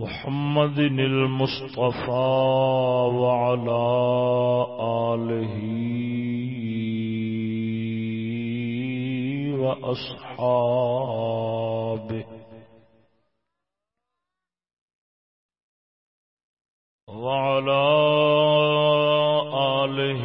محمد المصطفى وعلى آله وأصحابه. وعلى آله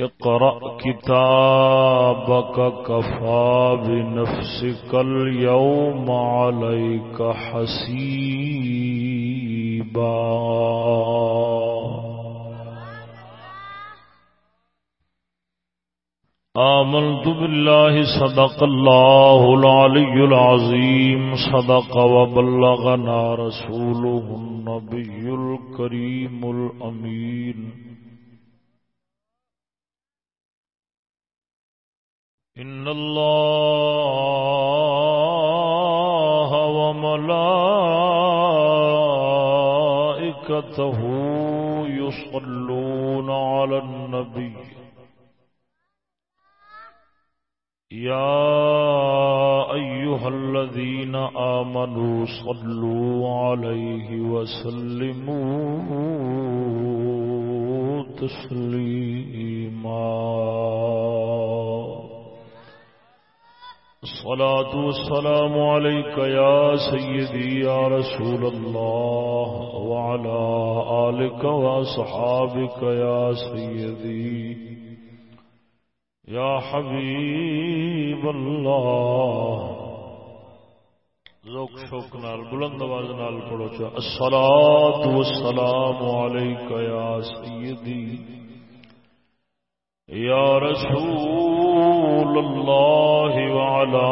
اقرأ كتابك، كفى بنفسك اليوم عليك حسيبا. آمنت بالله، صدق الله العلي العظيم، صدق وبلغنا رسوله النبي الكريم الأمين. إن الله وملائكته يصلون على النبي. يا أيها الذين آمنوا صلوا عليه وسلموا تسليما. الصلاة والسلام عليك يا سيدي يا رسول الله وعلى آلك وأصحابك يا سيدي يا حبيب الله. ذوق شوق نال، بلند آواز نال پڑھو چا الصلاة والسلام عليك يا سيدي يا رسول الله وعلى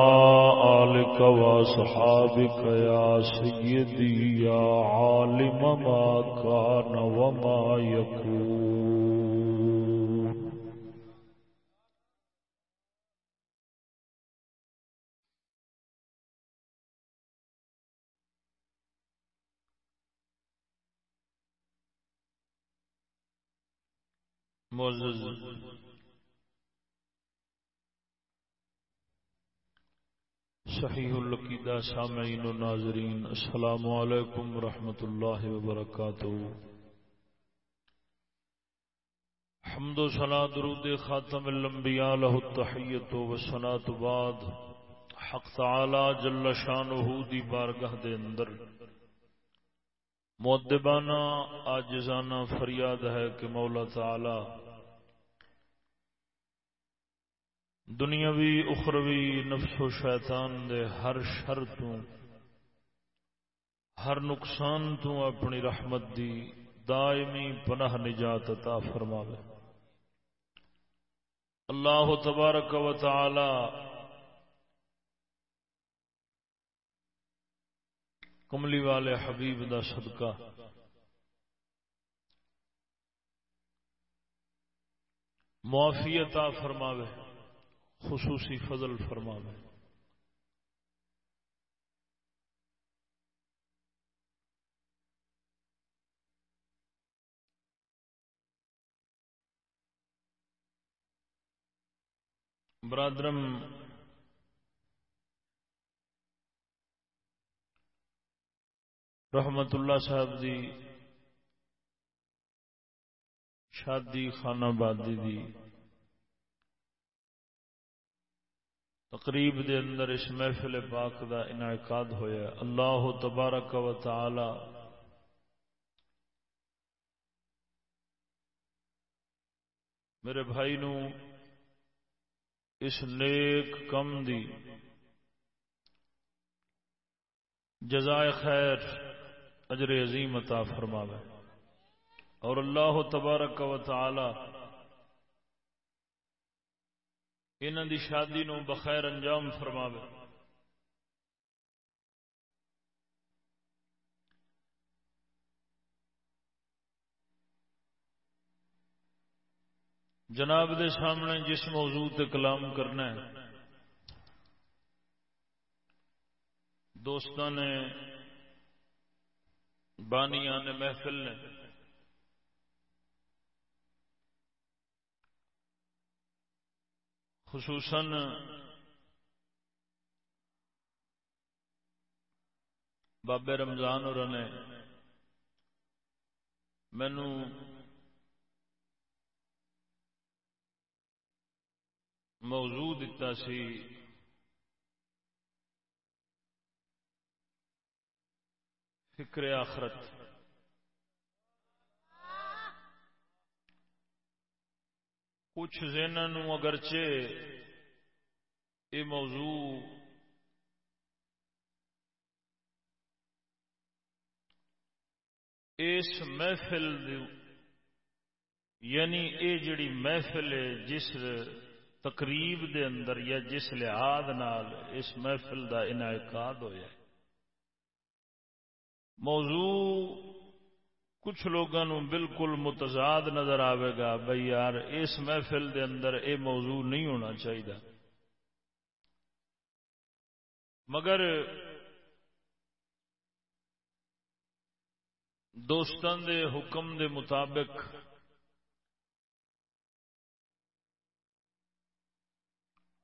آلك وصحابك يا سيدي، يا عالم ما كان وما يكون. معزز صحیح القیدہ سامعین و ناظرین، السلام علیکم ورحمۃ اللہ وبرکاتہ۔ حمد و ثنا، درود خاتم الانبیاء لہ التحیت و ثناء بعد۔ حق تعالی جل شانہ دی بارگاہ دے اندر۔ مؤدبانہ آجزانہ فریاد ہے کہ مولا تعالی دنیاوی اخروی، نفس و شیطان دے ہر شر تو، ہر نقصان تو اپنی رحمت دی دائمی پناہ نجات عطا فرماوے۔ اللہ تبارک و تعالی کملی والے حبیب دا صدقہ معافیت فرماوے۔ خصوصی فضل فرماوے برادرم رحمت اللہ صاحب دی شادی خانہ بادی دی تقریب دے اندر اس محفل پاک دا انعقاد ہویا اللہ تبارک و تعالی میرے بھائی نو اس نیک کم دی جزائے خیر اجر عظیم عطا فرماوے۔ اور اللہ تبارک و تعالی انہوں دی شادی نو بخیر انجام فرماوے۔ جناب دے سامنے جس موضوع تے کلام کرنا ہے دوستان نے، بانیاں نے، محفل نے خصوصاً بابے رمضان اور نے مینو موضوع دتا سی فکر آخرت کچھ زینوں اگرچہ یہ موضوع اس محفل یعنی اے جڑی محفل ہے جس تقریب دے اندر یا جس لحاظ نال اس محفل دا انعقاد ہویا ہے۔ موضوع کچھ لوگوں بالکل متضاد نظر آئے گا بھائی یار اس محفل دے اندر اے موضوع نہیں ہونا چاہیے مگر دوستان دے حکم دے مطابق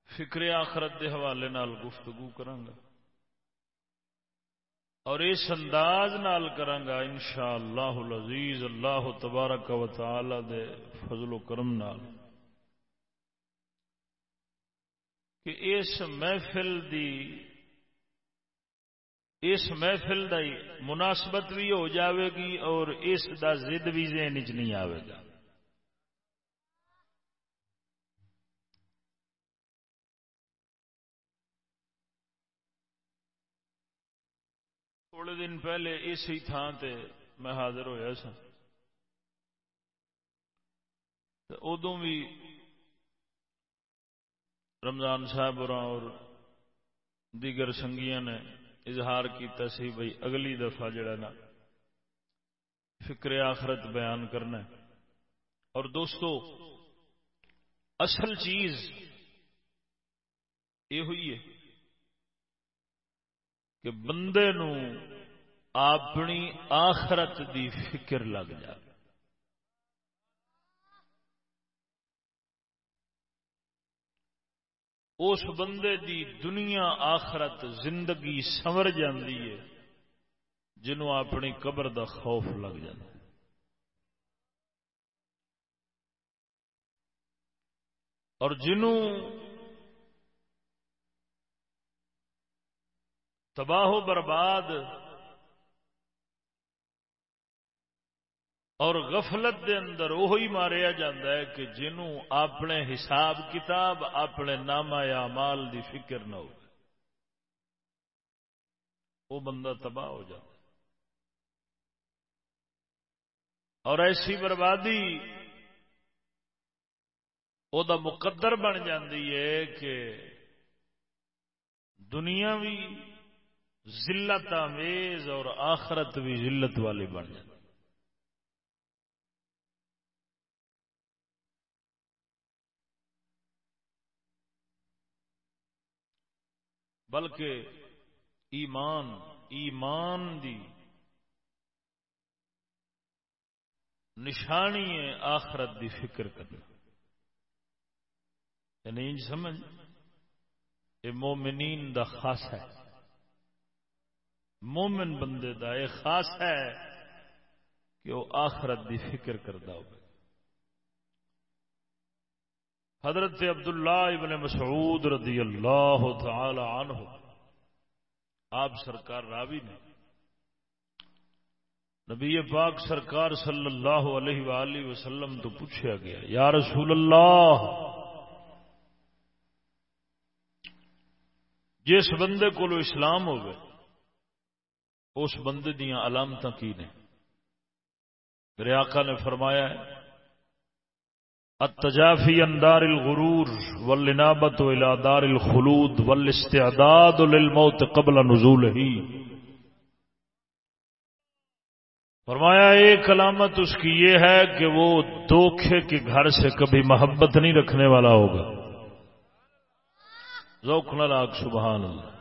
فکر آخرت دے حوالے نال گفتگو کرانگا۔ اور اس انداز نال کرانگا انشاءاللہ العزیز، اللہ تبارک و تعالی دے فضل و کرم نال کہ اس محفل دی، اس محفل دا مناسبت بھی ہو جاوے گی اور اس دا زد بھی ذہن چ نہیں آئے گا۔ تھوڑے دن پہلے اسی تھان تے میں حاضر ہوا سا ادو بھی رمضان صاحب اور دیگر سنگیاں نے اظہار کیتا سی بھائی اگلی دفعہ جڑا نا فکر آخرت بیان کرنا اور دوستو، اصل چیز یہ ہوئی ہے کہ بندے نو اپنی آخرت دی فکر لگ جائے۔ اس بندے دی دنیا آخرت زندگی سمر جاندی ہے جنوں اپنی قبر دا خوف لگ جائے اور جنوں تباہ و برباد اور غفلت دے اندر وہی ماریا جاندہ ہے کہ جنوں اپنے حساب کتاب، اپنے نامہ یا مال دی فکر نہ ہو وہ بندہ تباہ ہو جاتا اور ایسی بربادی وہ دا مقدر بن جاندی ہے کہ دنیا بھی ذلت آمیز اور آخرت بھی ذلت والی بن جاتی بلکہ ایمان ایمان دی نشانی ہے آخرت دی فکر کرنا۔ یعنی نہیں سمجھ، یہ مومنین دا خاص ہے۔ مومن بندے دا یہ خاص ہے کہ وہ آخرت دی فکر کرتا ہو حضرت عبداللہ ابن مسعود رضی اللہ تعالی عنہ، آپ سرکار راوی نے، نبی پاک سرکار صلی اللہ علیہ وآلہ وسلم تو پوچھا گیا، یا رسول اللہ، جس بندے کو اسلام ہوگئے اس بندے دیا علامت کی نے؟ میرے آقا نے فرمایا ہے التجافی عن دار الغرور والنابت الى دار الخلود والاستعداد للموت قبل نزوله. فرمایا، ایک علامت اس کی یہ ہے کہ وہ دوکھے کے گھر سے کبھی محبت نہیں رکھنے والا ہوگا۔ ذوق لاگ، سبحان اللہ۔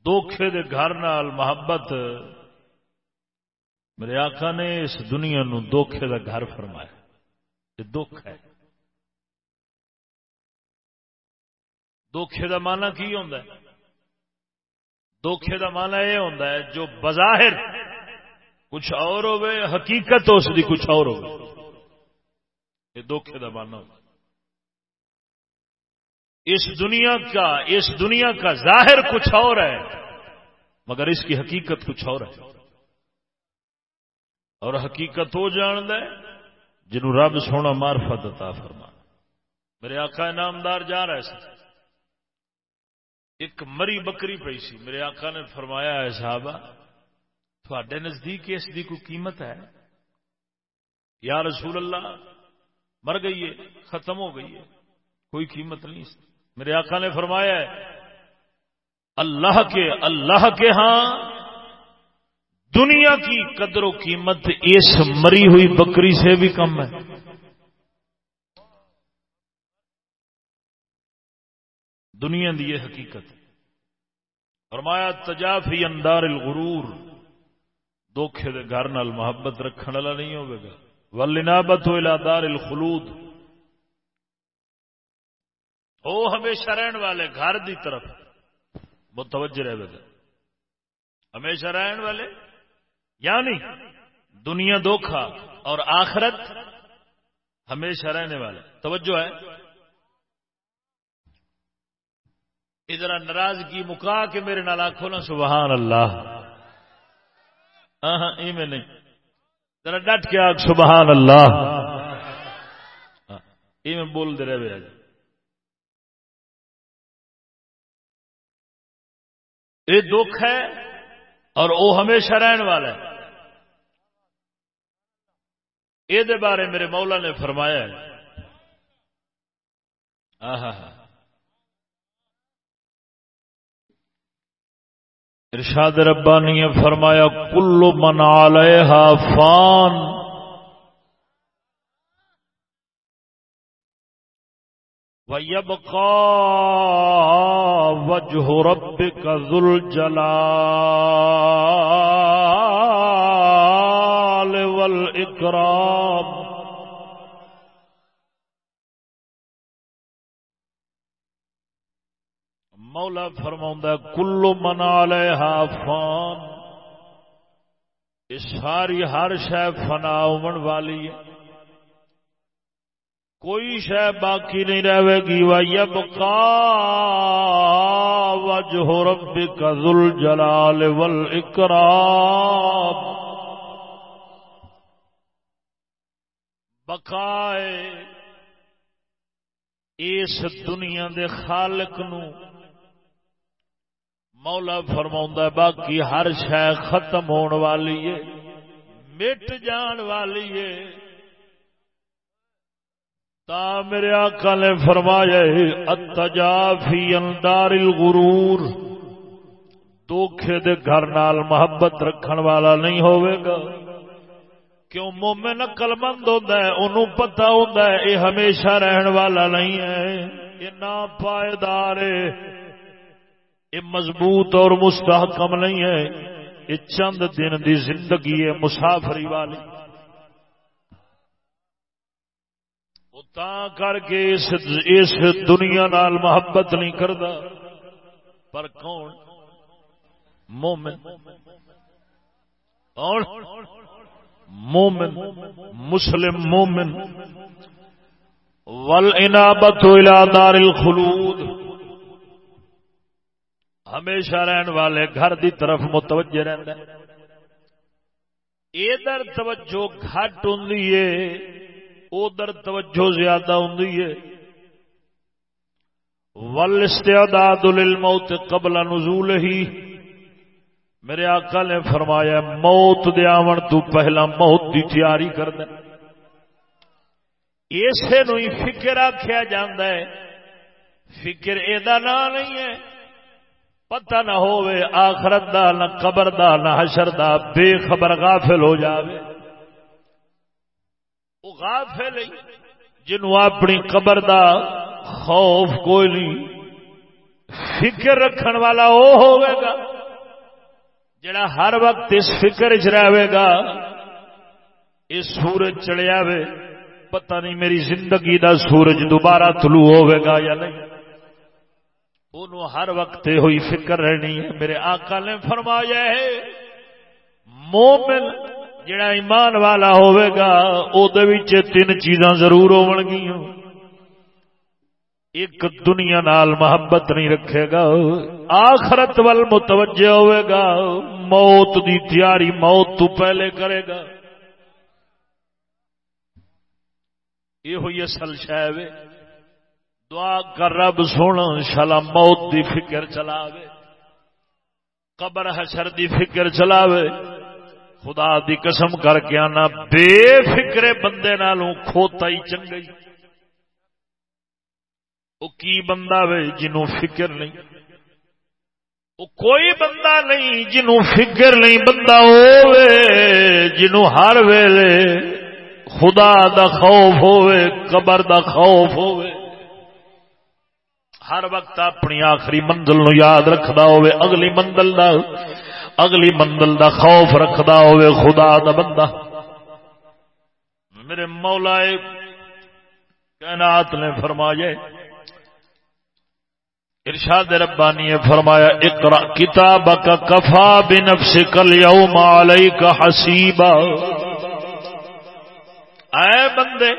دوکھے دے گھر نال محبت۔ میرے آقا نے اس دنیا نو دکھے کا گھر فرمایا۔ یہ دکھ ہے۔ دکھے کا مانا کی ہوتا ہے؟ دکھے کا مانا یہ ہوتا ہے، جو بظاہر کچھ اور ہوے حقیقت اس کی کچھ اور ہو یہ دکھے کا مانا ہوتا اس دنیا کا، اس دنیا کا ظاہر کچھ اور ہے، مگر اس کی حقیقت کچھ اور ہے۔ اور حقیقت وہ جاند ہے جنہوں رب سونا مارفت عطا فرما میرے آقا نامدار جا رہے سن۔ ایک مری بکری پی سی۔ میرے آقا نے فرمایا ہے صاحب تھوڑے نزدیک اس کی کوئی قیمت ہے؟ یا رسول اللہ، مر گئی ہے، ختم ہو گئی ہے، کوئی قیمت نہیں میرے آقا نے فرمایا ہے، اللہ کے اللہ کے ہاں دنیا کی قدر و قیمت اس مری ہوئی بکری سے بھی کم ہے۔ دنیا دی یہ حقیقت۔ فرمایا، تجافی اندار الغرور دکھے دے گھر نال محبت رکھنے والا نہیں ہوگا ولنابت ہو دار الخلود۔ او ہمیشہ رہن والے گھر دی طرف متوجہ رہے گا ہمیشہ رہن والے یعنی دنیا دھوکھا اور آخرت ہمیشہ رہنے والے۔ توجہ ہے۔ ادھر ناراضگی مکا کے میرے نال آخو نا سبحان اللہ۔ ہاں ہاں میں نہیں۔ ذرا ڈٹ کے آگ سبحان اللہ۔ ہاں، میں بول دے رہے یہ دکھ ہے اور وہ ہمیشہ رہن والا ہے۔ یہ بارے میرے مولا نے فرمایا ہے۔ ارشاد ربانی نے فرمایا کلو منا لے فان وَيَبْقَى وَجْهُ رَبِّكَ ذُو الْجَلَالِ وَالْإِكْرَامِ مولا فرماؤں کلو منا لے فان اس ساری ہر شہ فنا والی ہے۔ کوئی شہ باقی نہیں رہے گی وب کا وجہ رب کا ذل جلال ول بقائے اس دنیا دے خالق نو مولا فرما باقی ہر شہ ختم ہون والی ہے، مٹ جان والی ہے۔ تا میرے آقا نے فرمایا اتجافی اندار الغرور دوکھے دے گھر نال محبت رکھن والا نہیں ہوئے گا۔ کیوں مومن عقل مند ہوتا ہے انہوں پتا ہوتا ہے یہ ہمیشہ رہن والا نہیں ہے۔ یہ نا پائیدار ہے۔ یہ مضبوط اور مستحکم نہیں ہے۔ یہ چند دن دی زندگی ہے، مسافری والی۔ تا کر کے اس اس دنیا نال محبت نہیں کرتا پر کون؟ مومن۔ کون؟ مومن۔ مسلم مومن۔ ول انابت دار الخلود۔ ہمیشہ رہن والے گھر دی طرف متوجہ رہتا ادھر توجہ گھٹ ہوں ادھر توجہ زیادہ ہوں ول استعداد للموت قبل نزول ہی میرے آقا نے فرمایا، موت دے آون تو پہلا موت دی تیاری کر دے اسے نو ہی فکر آخیا جاندہ ہے۔ فکر ادا نہ نہیں ہے۔ پتہ نہ ہوئے آخرت دا، نہ قبر دا، نہ حشر دا۔ بے خبر غافل ہو جاوے۔ غافل جنوں اپنی قبر دا خوف کوئی نہیں، فکر رکھن والا وہ ہوئے گا، جڑا ہر وقت اس فکر چ رہے گا، اس سورج چڑیا وے پتہ نہیں میری زندگی دا سورج دوبارہ طلوع ہوئے گا یا نہیں۔ انہوں ہر وقت ہوئی فکر رہنی ہے، میرے آقا نے فرمایا ہے، مومن جڑا ایمان والا ہوئے گا او دے وچ تین چیزاں ضرور ہون گیاں ایک دنیا نال محبت نہیں رکھے گا، آخرت ول متوجہ ہوئے گا، موت دی تیاری موت تو پہلے کرے گا۔ یہ ہوئی اصل شاید دعا کر رب سونا شالا موت دی فکر چلاوے، قبر حشر دی فکر چلاوے۔ خدا دی قسم کر کے آنا، بے فکرے بندے نالوں کھوتا ہی چنگئی۔ وہ کی بندہ وے جنوں فکر نہیں؟ وہ کوئی بندہ نہیں جنوں فکر نہیں، بندہ ہوے جنوں ہر ویلے خدا دا خوف ہوے قبر دا خوف ہوے ہر وقت اپنی آخری منزل نو یاد رکھدا ہوے اگلی منزل دا اگلی منزل دا خوف رکھدا ہوے خدا دا بندہ۔ میرے مولا کائنات نے فرمایا، ارشاد ربانی نے فرمایا اقرا کتاب کفا بنفس کل علیک حسیبا۔ اے بندے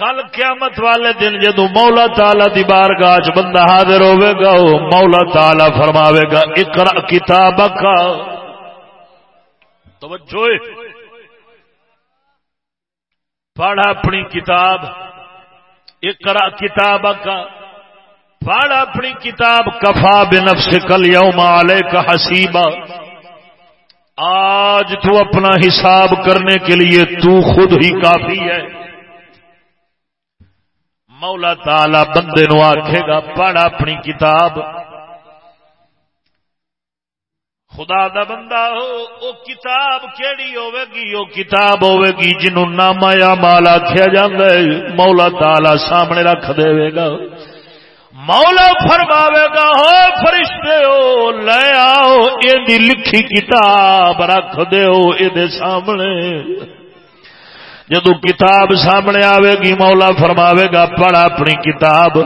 کل قیامت والے دن جدو مولا تالا دی بارگاہ چ بندہ حاضر ہوے گا، او مولا تالا فرماوے گا اقرا کتاب کا توجہ پڑھ اپنی کتاب اقرا کتاب کا پڑھ اپنی کتاب، کفا بنفس کل یوم کا حسیبا۔ آج تو اپنا حساب کرنے کے لیے تو خود ہی کافی ہے۔ مولا تالا بندے نو آکھے گا، پڑھ اپنی کتاب۔ خدا دا بندہ ہو، او کتاب کیڑی ہوے گی؟ او کتاب ہوے گی جنوں نامہ یا مال آکھیا جاندا ہے، مولا تالا سامنے رکھ دے گا۔ مولا فرماوے گا، ہو فرشتے ہو، لے آؤ یہ لکھی کتاب رکھ دے سامنے۔ جدو کتاب سامنے آئے گی، مولا فرماوے گا، پڑھ اپنی کتاب۔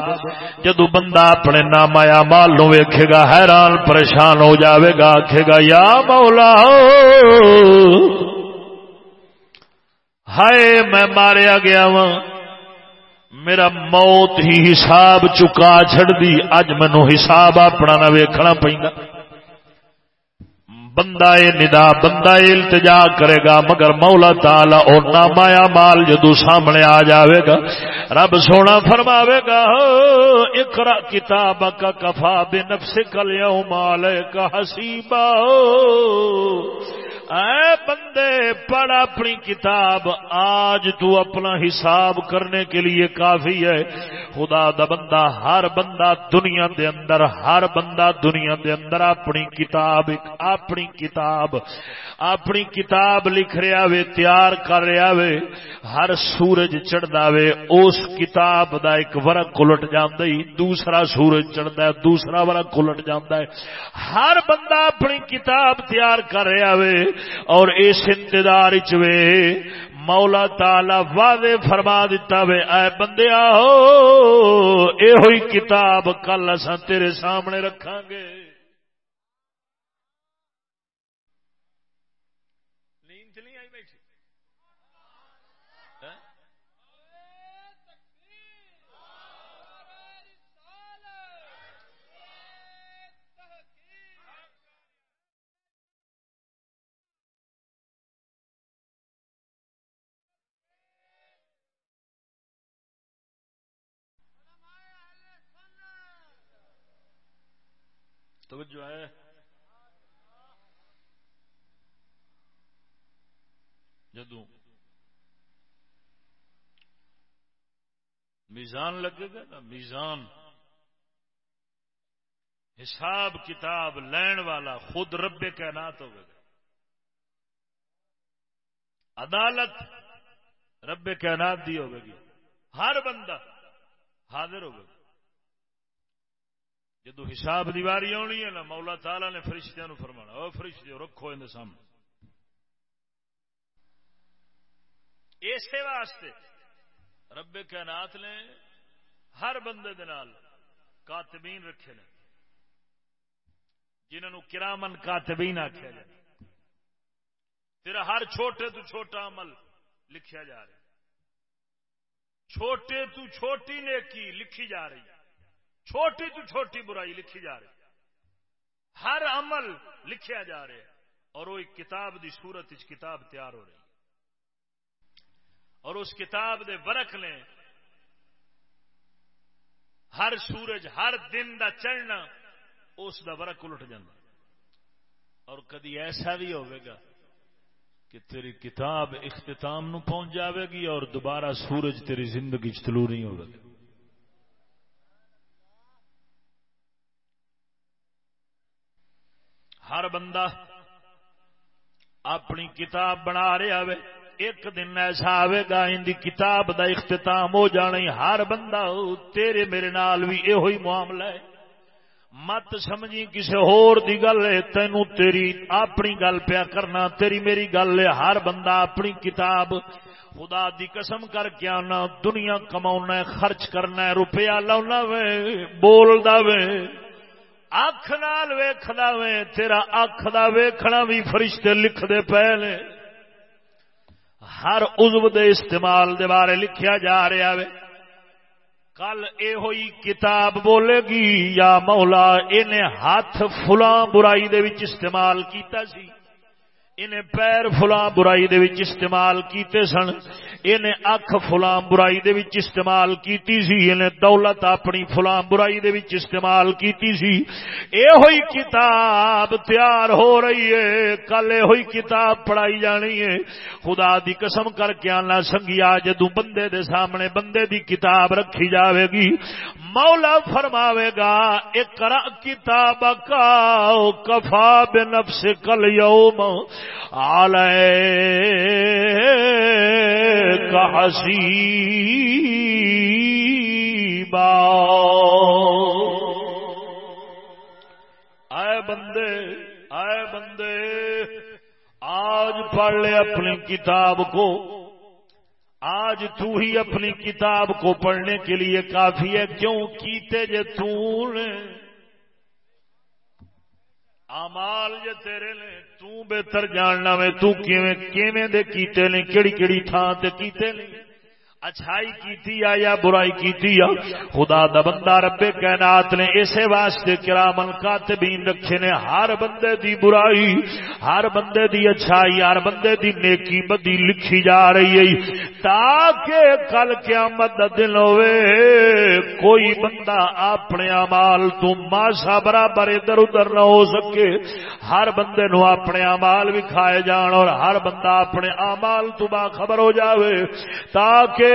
جدو بندہ اپنے نام آیا، مال نو ویکھے گا، حیران پریشان ہو جاوے گا آخے گا، یا مولا، ہائے میں ماریا گیا وا میرا موت ہی حساب چکا چڑ دی اج مینو حساب اپنا نہ ویکھنا پہنگا بندہ ندا، بندہ التجا کرے گا، مگر مولا تالا اور نامایا مال جدو سامنے آ جاوے گا۔ رب سونا فرماوے گا اقرا کتاب کا کفا بے نفس کل مال کا حسیبا۔ اے بندے، پڑھ اپنی کتاب۔ آج تو اپنا حساب کرنے کے لیے کافی ہے۔ خدا دا بندہ، ہر بندہ دنیا دے اندر، ہر بندہ دنیا دے اندر اپنی کتاب اپنی کتاب اپنی کتاب لکھ رہا وے، تیار کر رہا وے۔ ہر سورج چڑھتا وے، اس کتاب دا ایک ورق الٹ جانا دوسرا سورج چڑھتا ہے، دوسرا ورق الٹ جانا ہے۔ ہر بندہ اپنی کتاب تیار کر رہا وے۔ اور اس انتظار چوے مولا تالا واضح فرما دیتا وے، اے بندے آہو اے ہوئی کتاب کل اساں تیرے سامنے رکھاں گے۔ توجہ ہے جدو میزان لگے گا نا، میزان۔ حساب کتاب لین والا خود رب کائنات ہوگا۔ عدالت رب کائنات دی ہوگی ہر بندہ حاضر ہوگا۔ جدو حساب دیواری آنی ہے نا، مولا تعالی نے فرشتیاں نو فرمانا، او فرشتے، رکھو ان سامنے۔ اسی واسطے رب کائنات نے ہر بندے دنال کاتبین رکھے نے جنہوں کرامن کاتبین آخیا جائے تیرا ہر چھوٹے تو چھوٹا عمل لکھیا جا رہا چھوٹے تو چھوٹی نیکی لکھی جا رہی ہے۔ چھوٹی تو چھوٹی برائی لکھی جا رہی ہر عمل لکھیا جا رہا ہے اور وہ ایک کتاب دی صورت کتاب تیار ہو رہی اور اس کتاب دے برق نے ہر سورج ہر دن دا چڑھنا اس دا برق الٹ جانا۔ اور کدی ایسا بھی گا کہ تیری کتاب اختتام نو پہنچ جاوے گی اور دوبارہ سورج تیری زندگی چلو نہیں ہوگا ہر بندہ اپنی کتاب بنا رہا ہے ایک دن ایسا آئے گا، ان دی کتاب دا اختتام ہو جانا ہر بندہ تیرے میرے نال بھی یہ معاملہ ہے۔ مت سمجھی کسی ہور دی گل ہے، تینو تیری اپنی گل پیا کرنا، تیری میری گل ہے۔ ہر بندہ اپنی کتاب خدا دی قسم کر کے آنا، دنیا کما خرچ کرنا روپیہ لاؤنا وے بول وے۔ اکھ نال ویخنا وے، تیرا اکھ دا ویکھنا بھی فرشتے لکھ دے پے نے۔ ہر عزو دے استعمال دے بارے لکھیا جا رہا ہے کل یہ ہوئی کتاب بولے گی، یا مولا انہیں ہاتھ فلاں برائی دے وچ استعمال کیتا سی۔ انہیں پیر فلاں برائی دے وچ استعمال کیتے سن۔ انہیں اکھ فلاں برائی دے وچ استعمال کیتی سی انہیں دولت اپنی فلاں برائی دے وچ استعمال کیتی سی۔ اے ہوئی کتاب تیار ہو رہی ہے، کل اے ہوئی کتاب پڑھائی جانی ہے۔ خدا دی قسم کر کے آنا سنگیا جدو بندے دے سامنے بندے دی کتاب رکھی جاوے گی، مولا فرماوے گا اقرا کتاب کا کفا بے نفس کل یوم کا حسیبا۔ آئے بندے آئے بندے، آج پڑھ لے اپنی کتاب کو۔ آج تو ہی اپنی کتاب کو پڑھنے کے لیے کافی ہے۔ کیوں؟ کیتے جے تو نے۔ امال جے تیرے نے تو بہتر جاننا میں تو کیویں کیویں دے کیتے نے کیڑی کیڑی تھان تے کیتے نے اچھائی کیتی یا یا برائی کیتی یا خدا دا بندہ رب کائنات نے اسے واسطے کرامن کاتبین رکھے نے، ہر بندے دی برائی، ہر بندے دی اچھائی، ہر بندے دی نیکی بدی لکھی جا رہی ہے۔ تاکہ کل قیامت دا دن ہوئے، کوئی بندہ اپنے اعمال تو ماسا برابر ادھر ادھر نہ ہو سکے۔ ہر بندے نو اپنے اعمال بھی کھائے جان اور ہر بندہ اپنے اعمال تو با خبر ہو جاوے۔ تاکہ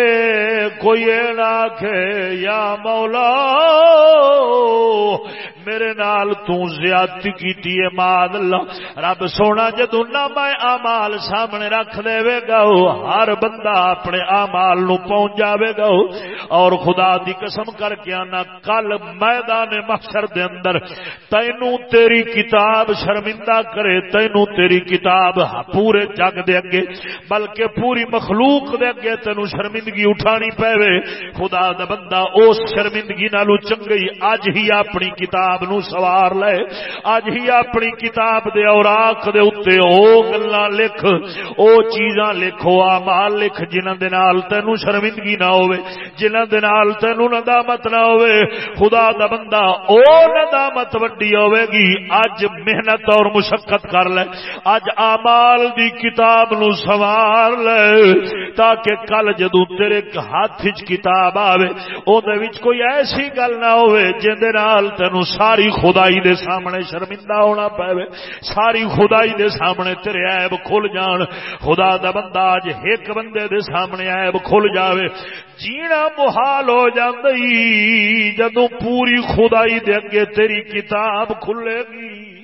کوئی نہ یا مولا، میرے نال زیادتی کیتی ہے ماد اللہ رب سونا جدو نہ میں آمال سامنے رکھ دے گا ہر بندہ اپنے آمال نو پہنچ جاوے گا اور خدا دی قسم کر کے آنا، کل میدان محشر دے اندر تینو تیری کتاب شرمندہ کرے تینو تیری کتاب پورے جگ دے اگے، بلکہ پوری مخلوق دے اگے تینو شرمندگی اٹھانی پے خدا دا بندہ اس شرمندگی نالو چنگئی اج ہی اپنی کتاب نو سوار لے۔ اج ہی اپنی کتاب دے اوراق دے اتے او گلا لکھ۔ او چیزاں لکھو آمال لکھ جنہ دے نال تینو شرمندگی نہ ہوئے جنہ دے نال تینو ندامت نہ ہوئے خدا دا بندہ او ندامت وڈی ہوئے گی۔ اج محنت اور مشقت کر لے۔ اج آمال دی کتاب نو سوار لے، تاکہ کل جدو تیرے ہاتھ کتاب آوے او دے وچ کوئی ایسی گل نہ ہوئے جن دے نال تینو ساری خدائی دے سامنے شرمندہ ہونا پے ساری خدائی دے سامنے تیرے عیب کھل جان، خدا دا بندہ اج ایک بندے دے سامنے عیب کھل جاوے۔ جینا محال ہو جاندی جدوں پوری خدائی دے اگے تیری کتاب کھلے گی۔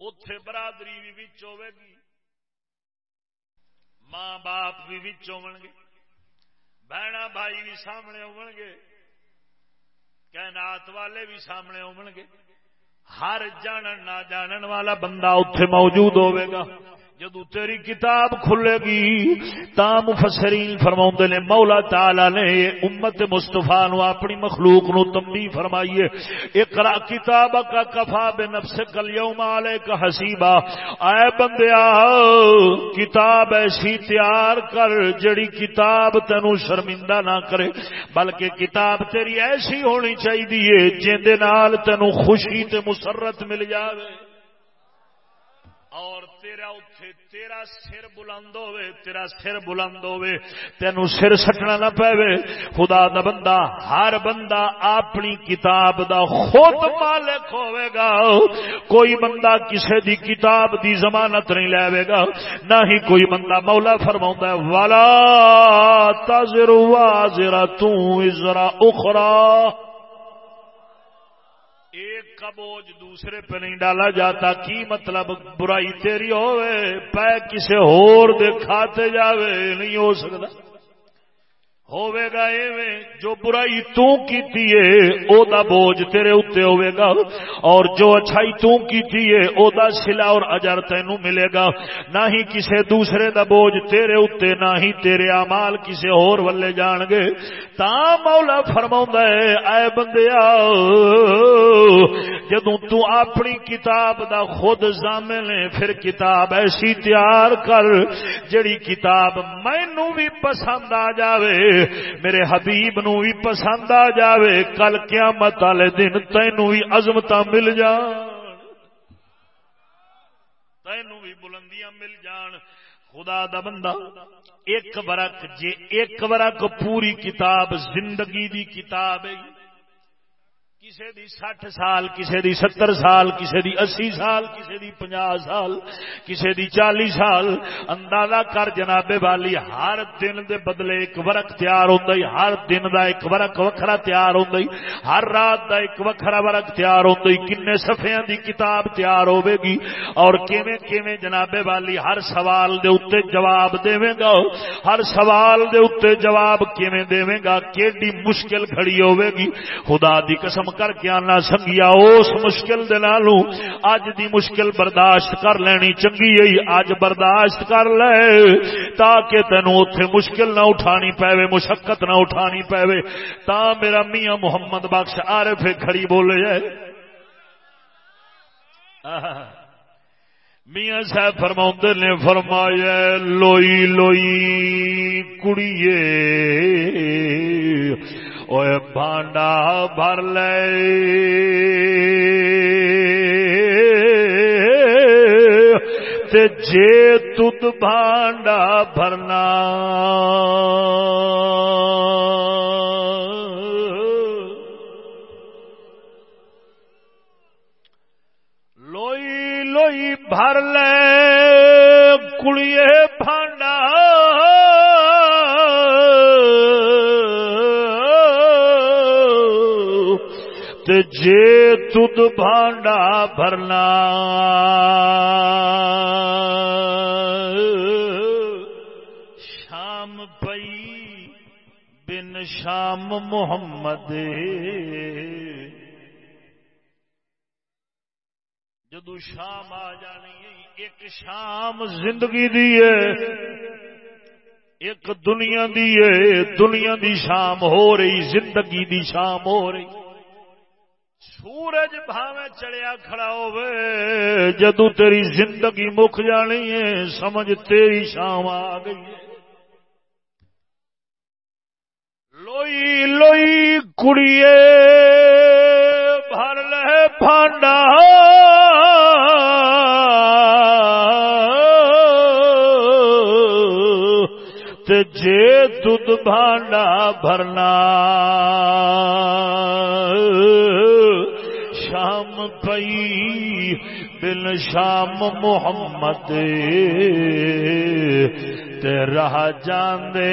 اتے برادری بھی ہوے گی۔ ماں باپ بھی ہو گے بہنا بھائی بھی سامنے ہو گے کائنات والے بھی سامنے ہو گے ہر جانن نہ جانن والا بندہ اتے موجود ہوئے گا۔ جدو تیری کتاب کھلے گی، تا مفسرین فرما نے، مولا تالا نے امت مستفا نو اپنی مخلوق نو تمبی فرمائیے اقرا کتاب کا کفا بے نفس کلیو مالے کا حسیبا۔ اے بندیا، کتاب ایسی تیار کر جڑی کتاب تینو شرمندہ نہ کرے، بلکہ کتاب تیری ایسی ہونی چاہیے جن تینو خوشی تے مسرت مل جاوے۔ اور تیرا اتے تیرا سر بلند ہوے تیرا سر بلند ہوے تینو سر سٹنا نہ پے خدا دا بندہ، ہر بندہ اپنی کتاب دا خود مالک ہوے گا۔ کوئی بندہ کسے دی کتاب دی ضمانت نہیں لے گا، نہ ہی کوئی بندہ مولا فرماؤں ہے والا تازر وازرہ ازرا اخرى ایک کا بوجھ دوسرے پہ نہیں ڈالا جاتا، کی مطلب؟ برائی تیری ہوئے پے کسے ہور دے کھاتے جاوے، نہیں ہو سکتا۔ ہوے گا ایویں جو برائی تو کیتی ہے او دا بوجھ تیرے اوتے ہوے گا اور جو اچھائی تو کیتی ہے او دا صلہ اور اجر تینو ملے گا۔ نہ ہی کسے دوسرے دا بوجھ تیرے اوتے نہ ہی تیرے اعمال کسے اور ولے جان گے۔ تا مولا فرماوندا ہے، اے بندیا جدوں تو اپنی کتاب دا خود ضامن ہے، پھر کتاب ایسی تیار کر، جڑی کتاب مینوں بھی پسند آ جاوے۔ میرے حبیب نو بھی پسند آ جاوے، کل قیامت والے دن تینو بھی عظمت مل جان۔ تینوں بھی بلندیاں مل جان۔ خدا دا بندہ، ایک ورق، جے ایک ورق پوری کتاب، زندگی دی کتاب ہے۔ کسی دی سٹھ سال کسی دی ستر سال کسی دی اسی سال کسی دی پنجا سال کسی دی چالی سال۔ اندازہ کر جناب والی، ہر دن دے بدلے ایک ورق تیار ہوتا ہر دن دا ایک ورق وکھرا تیار ہوتا ہر رات دا ایک وکھرا ورق تیار ہوتا کنے صفحیاں دی کتاب تیار ہوے گی۔ اور کیویں کیویں جناب والی ہر سوال دے اتے جواب دے گا۔ ہر سوال دے اتے جواب کیویں دے گا؟ کیڈی مشکل کھڑی ہوے گی؟ خدا دی قسم کر کے آنا سنگیا، اس مشکل دلالوں اج دی مشکل برداشت کر لینی چنگی ہے اج برداشت کر لے تاکہ تینوں اتے مشکل نہ اٹھانی پے مشقت نہ اٹھانی پے تا میرا میاں محمد بخش آر پھر کھڑی بولے جائے میاں صاحب فرما نے فرمایا، لوئی لوئی کڑیے۔ بانڈا بھر لے جے تد بانڈا بھرنا لوئی لوئی بھر لے کڑیے بانڈا جے تد بھانڈا بھرنا۔ شام پئی بن شام محمد۔ جدو شام آ جانی ایک شام زندگی دی ہے، ایک دنیا دی ہے، دنیا دی شام ہو رہی، زندگی دی شام ہو رہی۔ سورج بھاوے چڑیا کھڑا ہوے جدو تیری زندگی مک جانی ہے، سمجھ تیری شام آ گئی ہے۔ لوئی لوئی کڑیے، بھر لے پانڈا جے تد بھانڈا بھرنا۔ پئی بن شام محمد تے رہ جاندے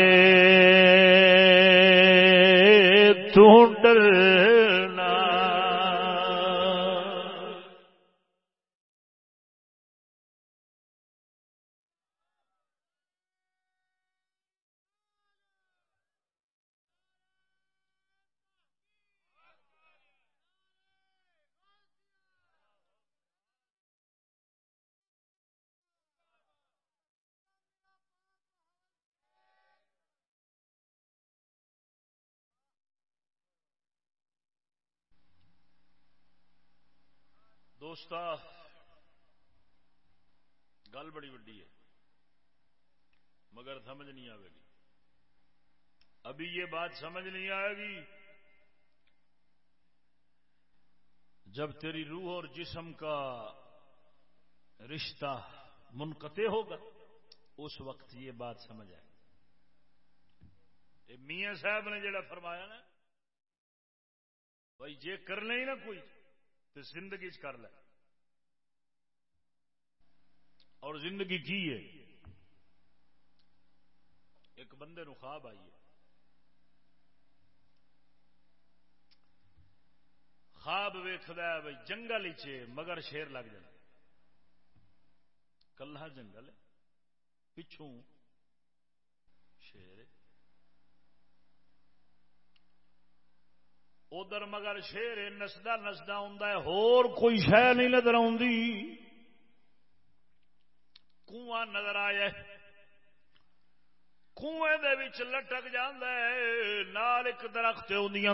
ڈر دوست گل بڑی وڈی ہے، مگر سمجھ نہیں آئے گی۔ ابھی یہ بات سمجھ نہیں آئے گی، جب تیری روح اور جسم کا رشتہ منقطع ہوگا، اس وقت یہ بات سمجھ آئے میاں صاحب نے جڑا فرمایا نا، بھائی، جے کرنا ہی نا کوئی تو زندگی چ کر لے۔ اور زندگی کی ہے۔ ایک بندے نو خواب آئی ہے۔ خواب ویخد بھائی جنگل چ مگر شیر لگ جائے کلہ جنگل پچھوں شیر ادھر مگر شیر نسدا نسدا ہوں کوئی شہ نہیں نظر آ کنواں نظر آیا کنویں لٹک نال ایک درخت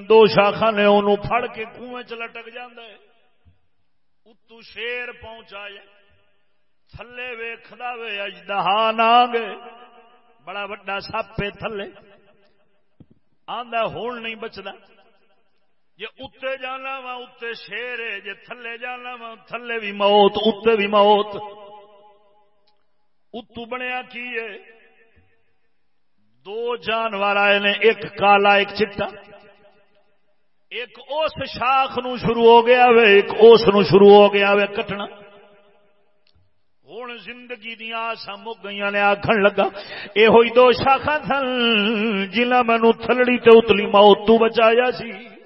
دو شاخا نے انہوں پھڑ کے کنویں چ لٹک اتو شیر پہنچا تھلے ویخا وے اجدہا نہ گئے بڑا وڈا سپ تھلے۔ آدھا ہون نہیں بچتا جی اتنے جانا وا اتنے شیر ہے جی تھلے جانا وا، تھلے بھی موت اتنے بھی موت۔ اتو بنیا کی ہے؟ دو جانور آئے نے ایک کالا، ایک چٹا۔ ایک اس شاخ نو شروع ہو گیا وے، ایک اس نو شروع ہو گیا وے، کٹنا۔ ہوں زندگی دیا آسا مک گئی نے آخر لگا یہ دو شاخا سن جنہیں مینو تھلڑی تے اتلی موت تو بچایا سی۔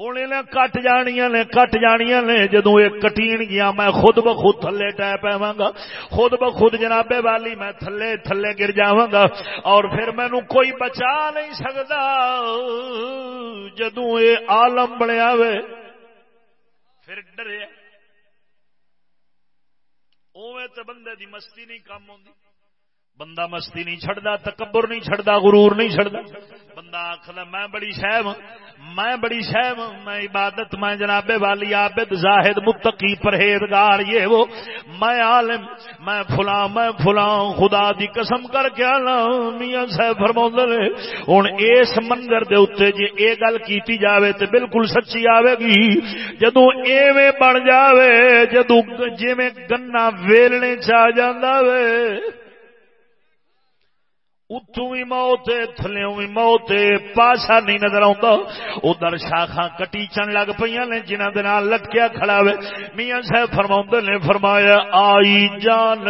نے کٹ جانیا نے کٹ جانیا نے جدو یہ کٹین گیا میں خود بخود تھلے ٹہ پاوا گا خود بخود جنابے والی میں تھلے تھلے گر جا گا اور پھر مینو کوئی بچا نہیں سکتا جدو یہ آلم بنیا وے پھر ڈرے اوے تو بندے دی مستی نہیں کم ہوندی بندہ مستی نہیں چڑھتا تکبر نہیں چڑھتا غرور نہیں چڑھتا بندہ آخر میں بڑی شہ ہاں، میں بڑی شہ ہاں، میں عبادت، میں جناب والی عابد، زاہد، متقی، پرہیزگار، یہ وہ۔ میں عالم، میں فلاں میں فلاں، خدا دی قسم کر کے آنا۔ میاں صاحب فرما نے ہوں اس منظر دے اتنے جی اے گل کیتی جاوے تے بالکل سچی آوے گی۔ جدو ایویں بن جاوے جدو جی گنا ویلنے چاہ جاندہ وے اتوں بھی موت تھلوں بھی موت پاسا نہیں نظر آتا ادھر شاخا کٹی چن لگ پہ نے جنہ دن لٹکیا کھڑا وے۔ میاں صاحب فرما نے، فرمایا، آئی جان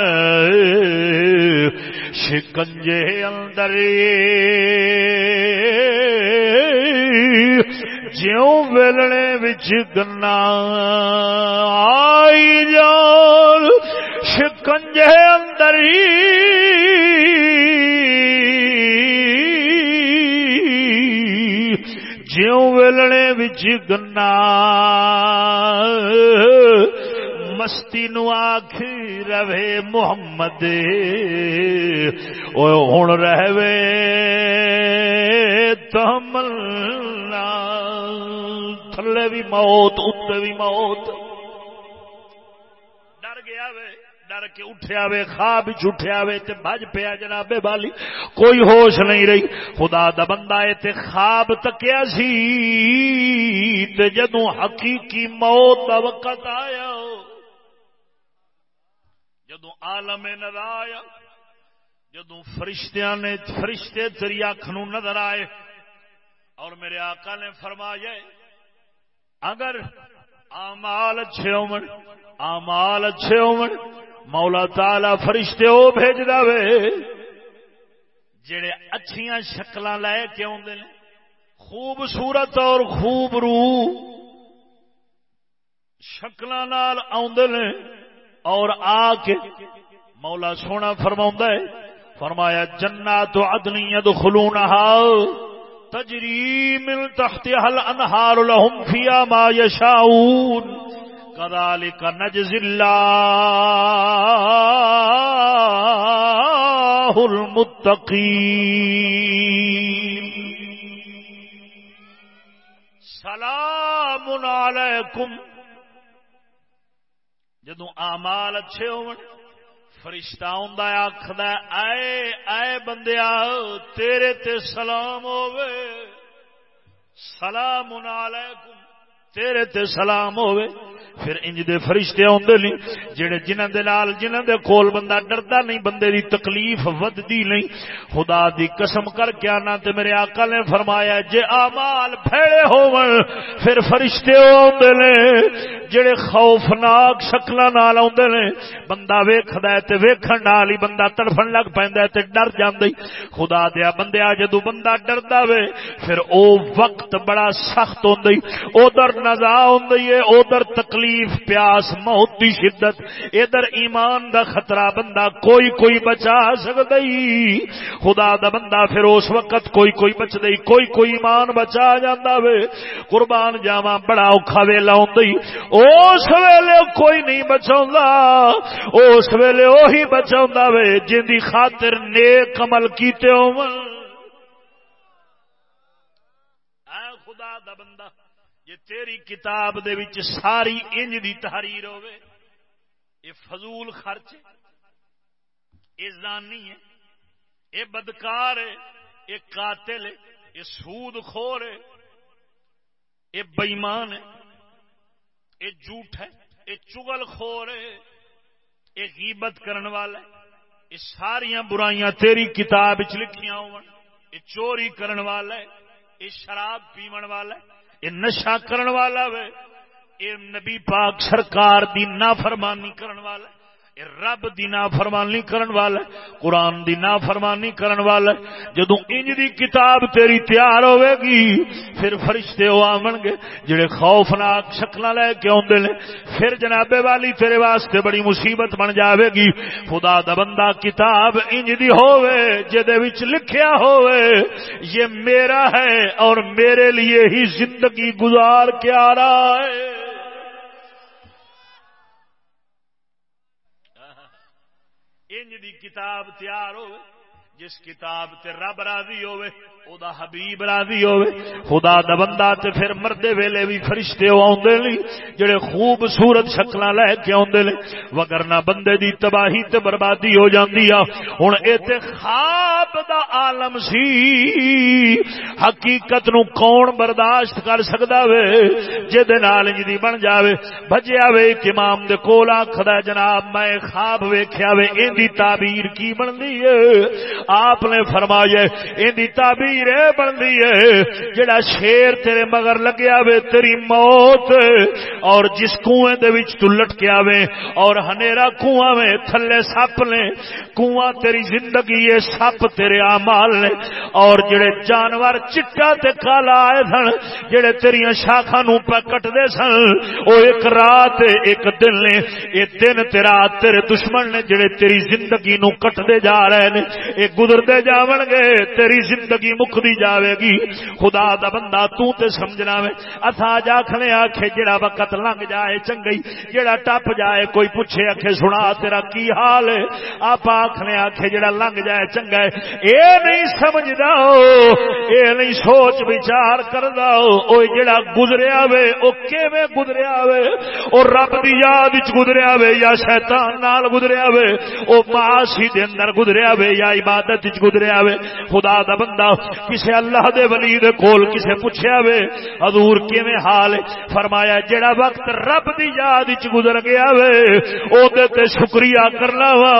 شکنجے اندر۔ جیوں ویلنے بچ گنا، آئی جان شکنجے اندر۔ ہی جیوں ویلنے بچ گنا مستی نو آخ روے محمد ہوں رہے تمل تھلے بھی موت اتنے بھی موت ڈر کے اٹھیا وے، خواب اٹھیا وے تے بج پیا جناب بالی کوئی ہوش نہیں رہی۔ خدا دا بندہ اے تے خواب تکیا سی تے جدوں حقیقی موت دا وقت آیا، جدوں عالم نظر آیا جدو فرشتیاں نے فرشتے تیری اکھ نو نظر آئے اور میرے آقا نے فرمایا، اگر آمال اچھے ہون آمال اچھے ہون مولا تالا فرشتے او بھیج دے جڑے اچھیاں شکل لے کے آدھے خوبصورت اور خوب رو شکل آدھے اور آ کے مولا سونا فرما ہے، فرمایا جنا تو ادنی يدخلونها تجری من تحتها الانهار لهم فيها ما يشاءون كذلك نجزي الله المتقين سلام علیکم. جدو آمال اچھے ہو فرشتہ آ آخد اے اے بندیا تیرے تے سلام ہوے سلام علیکم۔ تیرے تے سلام ہوے پھر انج دے فرشتے آدھے نہیں جہے جنہ دے نال جنہ دے کول بندہ ڈردا نہیں، بندے دی تکلیف ودی نہیں۔ خدا دی قسم کر کے آنا تے میرے آقا نے فرمایا، جے آمال پھیڑے ہون پھر فرشتے آدھے نے، جڑے خوفناک شکل نال آدھے نے، بندہ ویکھد تے ویکھن نال ہی بندہ تڑفن لگ پیندا تے ڈر جاندی خدا دیا بندیا جدو بندہ ڈردا وے، پھر او وقت بڑا سخت ہوندی ادھر نزا ہوندی ہے ادھر تکلیف، پیاس، موت کی شدت، ادھر ایمان دا خطرہ بندہ کوئی کوئی بچا سکتا خدا دا بندہ پھر اس وقت کوئی کوئی بچ دئی، کوئی کوئی ایمان بچا جانا وے۔ قربان جاوا بڑا اوکھا ویلا ہوں اس ویلے کوئی نہیں بچا اس ویلے وہی بچا وے جن دی خاطر نیک عمل کیتے ہو خدا دا بندہ۔ یہ تیری کتاب دے وچ ساری انج دی تحریر ہوے یہ فضول خرچ یہ زانی ہے یہ بدکار ہے یہ قاتل ہے یہ سود خور ہے یہ بےمان ہے یہ جھوٹ ہے یہ چگل خور ہے یہ غیبت کرن والا ہے یہ ساریا برائیاں تیری کتاب لکھیاں ہو چوری کرن والا ہے یہ شراب پیمن والا ہے یہ نشا کرن والا وے یہ نبی پاک سرکار دی نافرمانی کرن والا رب دی نافرمانی کرن والا قرآن دی نافرمانی کرن والا جدو انج دی کتاب تیری تیار ہوے گی پھر فرشتے او آون گے، جڑے خوفناک شکلاں لے کے اوندے نے، پھر جناب والی تیرے واسطے بڑی مصیبت بن جاوے گی خدا دا بندہ کتاب انج دی ہوے جدے وچ لکھیا ہوے یہ میرا ہے اور میرے لیے ہی زندگی گزار کے آ رہا ہے۔ انج دی کتاب تیار ہو جس کتاب تے رب راضی ہوئے او دا حبیب راضی ہوئے خدا دا بندہ تے پھر مردے ویلے بھی فرشتے ہو آندے جڑے خوبصورت شکلاں لے کے آندے لے وگرنہ بندے دی تباہی تے بربادی ہو جاندی آ ہن اے تے خواب دا عالم سی حقیقت نو کون برداشت کر سکدا وے جے دے نال انج دی بن جاوے بھجیا وے کہ امام دے کول آکھدا جناب میں خواب ویکھیا وے این دی تعبیر کی بندی ہے آپ نے فرمایا این دی تعبیر تیر بنتی ہے، جڑا شیر تیرے مگر لگیا وے تیری موت۔ اور جس کنویں دے وچ تو لٹکیا وے اور ہنیرا کنواں میں تھلے سپ نے، کنواں تیری زندگی ہے سپ تیرے اعمال نے۔ اور جڑے جانور چٹا تے کالا آئے سن، جڑے تیریاں شاخاں نو پکٹ دے سن، او ایک رات ایک دن نے، اے دن تے رات تیرے دشمن نے جڑے تیری زندگی نو کٹ دے جا رہے نے، اے گزر دے جاون گے، تیری زندگی مکدی جاوے گی خدا دا بندہ تو تے سمجھنا میں اتھا جاکھنے آکھے جڑا وقت لنگ جائے چنگئی جڑا ٹپ جائے کوئی پوچھے آکھے سنا تیرا کی حال ہے آپ آکھنے آکھے جڑا لنگ جائے چنگا ہے اے نہیں سمجھ داؤ اے نہیں سوچ بچار کر داؤ او جڑا گزریا وے او کیویں گزریا وے او رب دی یاد وچ گزریا وے یا شیطان نال گزریا وے او معاصی دے اندر گزریا وے یا عبادت عبادت گزریا وے خدا دا بندہ کسے اللہ دے ولی دے کول کسے پوچھیا وے، حضور کیویں حال فرمایا، جڑا وقت رب دی یاد وچ گزر گیا وے او دے تے شکریہ کرنا وا،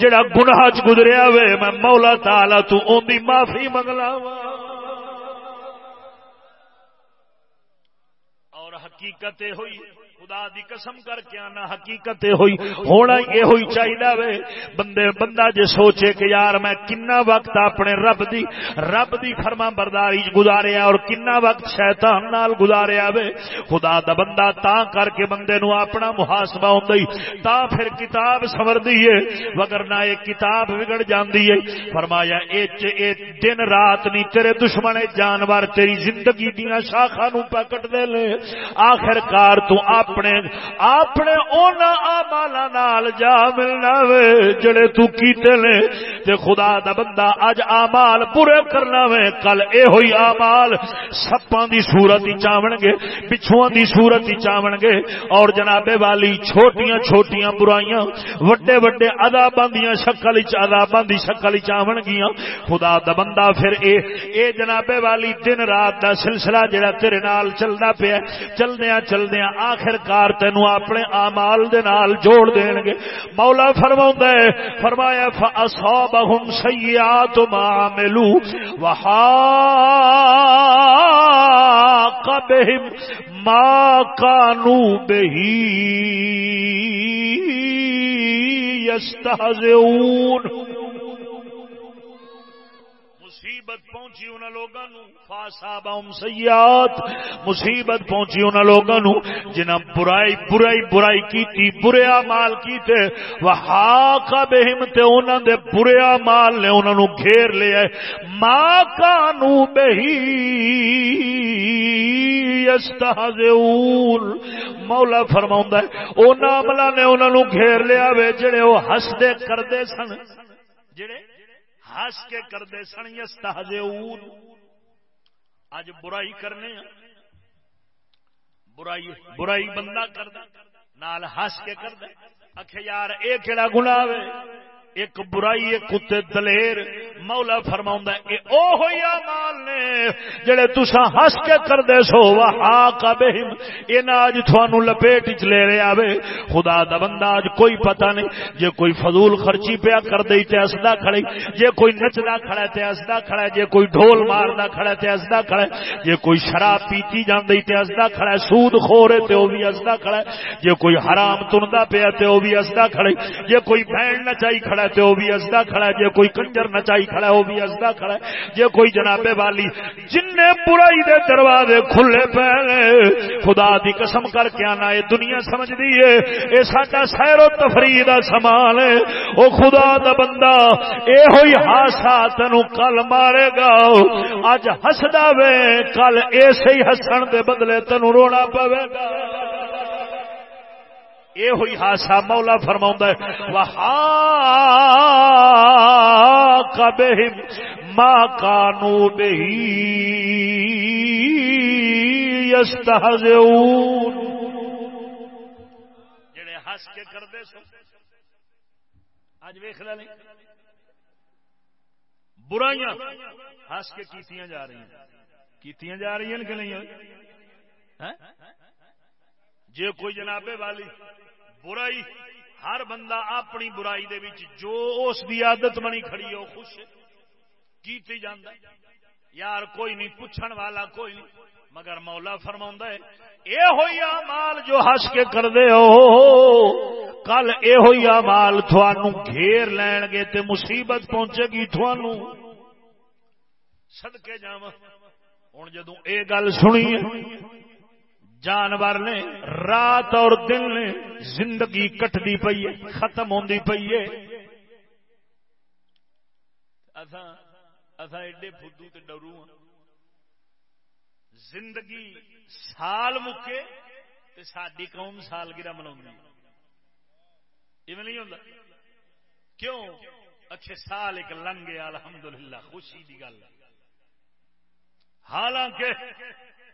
جڑا گناہ وچ گزریا وے، میں مولا تعالی تو اون دی معافی منگلا وا۔ اور حقیقت ہوئی خدا دی قسم کر کے آنا، حقیقت ہوئی، ہونا یہ ہوئی چاہیے وے۔ بندے، بندہ جے سوچے کہ یار میں کنا وقت اپنے رب دی رب دی فرما برداری گزاریا اور کنا وقت شیطان نال گزاریا وے۔ خدا دا بندہ تا کر کے بندے نو اپنا محاسبہ ہوندی تا پھر کتاب سمر دیئے وگر نہ ایک کتاب بگڑ جاندی ہے۔ فرمایا، اے اے دن رات نہیں تیرے دشمن جانور تیری زندگی دیاں شاخاں نو پکٹ دے لے۔ آخر کار تو اپ اپنے اپنے اونا آمالا نال جا ملنا وے، جڑے تو کیتے نے۔ تے خدا دا بندہ اج آمال پورے کرنا وے۔ کل اے ہوئی آمال سپاں دی صورت ہی چاون گے، پچھواں دی صورت ہی چاون گے۔ اور جناب والی چھوٹیاں چھوٹیاں برائیاں، وڈے وڈے عذاباں دیاں شکل وچ عذاباں دی شکل وچ آون گیاں۔ خدا دا بندہ پھر اے اے جناب والی دن رات دا سلسلہ جڑا تیرے نال چلدا پیا چلدیاں چلدیاں آخر کار تینو اپنے آمال دے نال جوڑ دین گے۔ مولا فرما ہے، فرمایا فاصابهم سیئات ما عملوا وحاق بهم ما كانوا به يستهزئون۔ مصیبت پہنچی انہوں لوگوں فاسابہم سیات مصیبت پہنچی انہوں لوگوں جنہ برائی برائی برائی کیتی، برے مال کیتے وحاقا بہم تے انہوں دے برے مال نے انہوں گھیر لیا ما کانو بہی یستہزئون۔ مولا فرماؤں ہے او ناملہ نے انہوں گھیر لیا وے جڑے وہ ہس دے کردے سن۔ جڑے؟ ہس کے کرتے سن یستہزے اج برائی کرنے برائی برائی بندہ کردا نال ہس کے کردا اکھ یار، اے کیڑا گناہ ہے ایک برائی، ایک کتے دلیر۔ مولا فرما مال نے، جڑے تسا ہس کے کر دے سو ہا بہم یہ اج تھانو لپیٹ چ لے رہے آوے۔ خدا دا بندہ اج کوئی پتہ نہیں۔ جے کوئی فضول خرچی پیا کر دے تے اسدا کھڑے۔ جے کوئی نچدا کھڑا تے اسدا کھڑا جے کوئی ڈھول ماردا کھڑا تے اسدا کھڑا جے کوئی شراب پیتی جاندی تے اسدا کھڑا سود خورے تے او بھی اسدا کھڑا جے کوئی حرام تندا پیا تے او بھی اسدا کھڑے جے کوئی بہن نچائی کھڑا تے وہ بھی ازدا کھڑا ہے، جے کوئی کنجر نچائی کھڑا ہے وہ بھی ازدا کھڑا ہے۔ جے کوئی جنابے والی جن برائی دے دروازے کھلے پے خدا دی قسم کر کے آنا یہ دنیا سمجھ دی ہے۔ یہ ساڈا سیر و تفریح دا سامان ہے۔ او خدا دا بندہ اے ہوئی ہاسا تینو کل مارے گا۔ اج ہسدا وے، کل ایسے ہی ہسن دے بدلے تینو رونا پوے گا۔ یہ ہوئی ہاسا مولا فرما بہم ماں کانو بہی جڑے ہس کے کرتے سو اج ویخ لے برائیاں ہس کے کیتیاں جا رہی ہیں۔ کیتیاں جا رہی ہیں کہ نہیں؟ ہاں؟ جے کوئی جنابے والی برائی، ہر بندہ اپنی برائی دے وچ جو اس دی عادت بنی کھڑی ہو خوش کیتی جاندا یار، کوئی نہیں، پوچھن والا کوئی نہیں۔ مگر مولا فرما ہے اے ہوئی مال جو ہس کے کر دے ہو، کل اے ہوئی مال تھانو گھیر لین گے تے مصیبت پہنچے گی تھانو سدکے جاوا ہوں جدو اے گل سنی جانور نے رات اور دن نے زندگی کٹتی پی ہے، ختم ہوتی پی ہے۔ ایڈے فدو تے ڈرو ہاں۔ زندگی سال مکے تے ساری قوم سال گرا منا نہیں ہوتا کیوں؟ اچھے سال ایک لنگے الحمدللہ، خوشی کی گل حالانکہ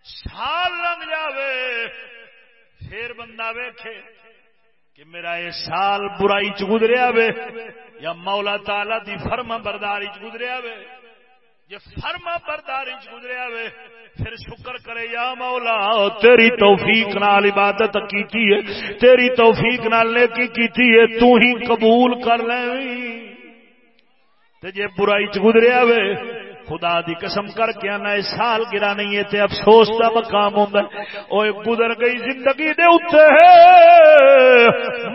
سال لنگ جاوے، پھر بندہ ویکھے کہ میرا یہ سال برائی چ گزریا وے، یا مولا تالا دی فرما برداری چ گزریا وے۔ جی فرما برداری چ گزریا وے، پھر شکر کرے، یا مولا، تیری توفیق نال عبادت کیتی ہے، تیری توفیق نال نیکی کیتی ہے، تو ہی قبول کر لے۔ تے جے برائی چ گزریا وے خدا دی قسم کر کے آنا اس سال گرا نہیں ہے تے افسوس دا مقام ہوندا اوے گزر گئی زندگی دے اوتے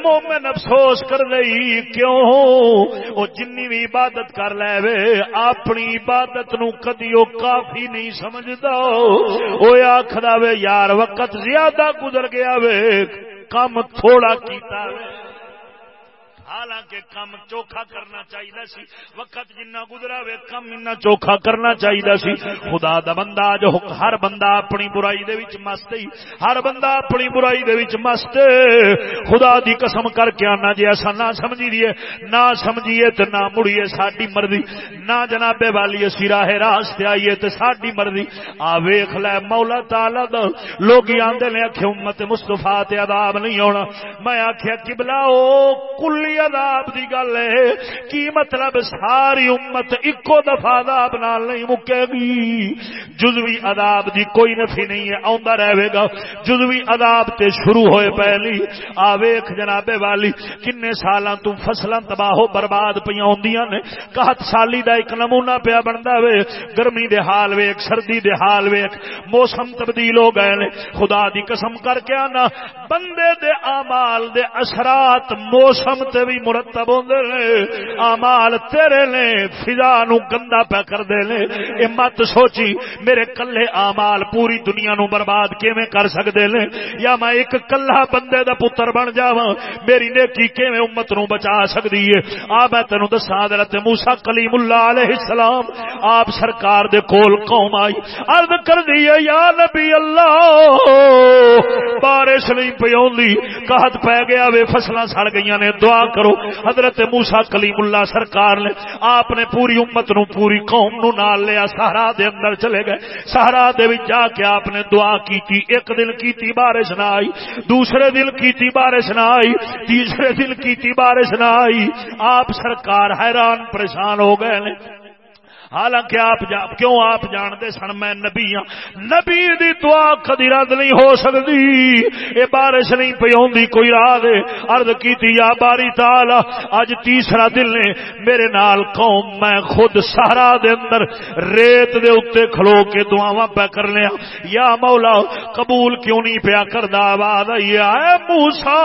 مومن افسوس کر رہی، کیوں؟ او جنی بھی عبادت کر لے وے، اپنی عبادت نو کدی او کافی نہیں سمجھدا۔ اوے آکھدا وے، یار، وقت زیادہ گزر گیا وے کم تھوڑا کیتا۔ وے حالانکہ کم چوکھا کرنا چاہیے سی۔ وقت جنہ گزرا وے کم اتنا چوکھا کرنا چاہیے سی۔ خدا دا بندہ جو ہر بندہ اپنی برائی دے وچ مست ہی ہر بندہ اپنی برائی دے وچ مست۔ خدا دی قسم کر کے آنا جی ایسا نہ سمجھی دیے نہ سمجھیے تو نہ مڑیے ساری مرضی۔ نہ جنابے والی، اسی راہ راستے آئیے تو ساری مرضی۔ آ ویخ لے مولا تالا دا۔ لوگ آدھے نے آخ امت مستفا عذاب نہیں ہونا۔ میں آخیا کبلا او کلی عذاب دی گل ہے۔ کی مطلب ساری امت اکو دفعہ عذاب نال نہیں مکے گی۔ جزوی عذاب دی کوئی نفی نہیں ہے آندا رہے گا۔ جزوی عذاب تے شروع ہوئے پہلی۔ آ ویکھ جناب والی، کنے سالاں تو فصلاں تباہ برباد پیاں ہوندیاں نے۔ قحط سالی دا ایک نمونہ پیا بندا وے۔ گرمی دے حال ویکھ، سردی دے حال ویکھ۔ موسم تبدیل ہو گئے نے۔ خدا دی قسم کر کے آنا۔ بندے دے اعمال دے اثرات موسم تے بھی مرتب ہوندے نے۔ اعمال تیرے نے فضا نو گندا پہ کر دے نے۔ اے مت سوچی میرے کلے اعمال پوری دنیا نو برباد کیویں کر سکدے نے۔ یا میں ایک کلہ بندے دا پتر بن جاواں، میری نیکی کیویں امت نو بچا سکدی ہے۔ آ میں تینو دساں، حضرت موسی کلیم اللہ علیہ السلام، آپ سرکار دے کول قوم آئی۔ عرض کر دی یا نبی اللہ، بارش نہیں پیوندی، قحط پہ گیا، وے فصلاں سڑ گئیاں نے۔ دعا کرو۔ حضرت موسا کلیم اللہ سرکار نے آپ نے پوری امت نو پوری قوم نو نال لیا، سہارا دے اندر چلے گئے۔ سہارا دے جا کے آپ نے دعا کیتی، ایک دن کیتی بارش نہ آئی، دوسرے دن کیتی بارش نہ آئی، تیسرے دن کیتی بارش نہ آئی۔ آپ سرکار حیران پریشان ہو گئے نے۔ حالانکہ آپ جا کیوں آپ جانتے سن میں نبی ہاں؟ نبی دی دعا کدی رد نہیں ہو سکتی۔ یہ بارش نہیں پی آئی کوئی راہ دے ارد کی یا باری تال اج تیسرا دل نے میرے نال قوم، میں خود سہارا دے اندر ریت دے اتنے کھلو کے دعوا پہ کر لیا۔ یا مولا، قبول کیوں نہیں پیا کر آواز آئی ہے موسا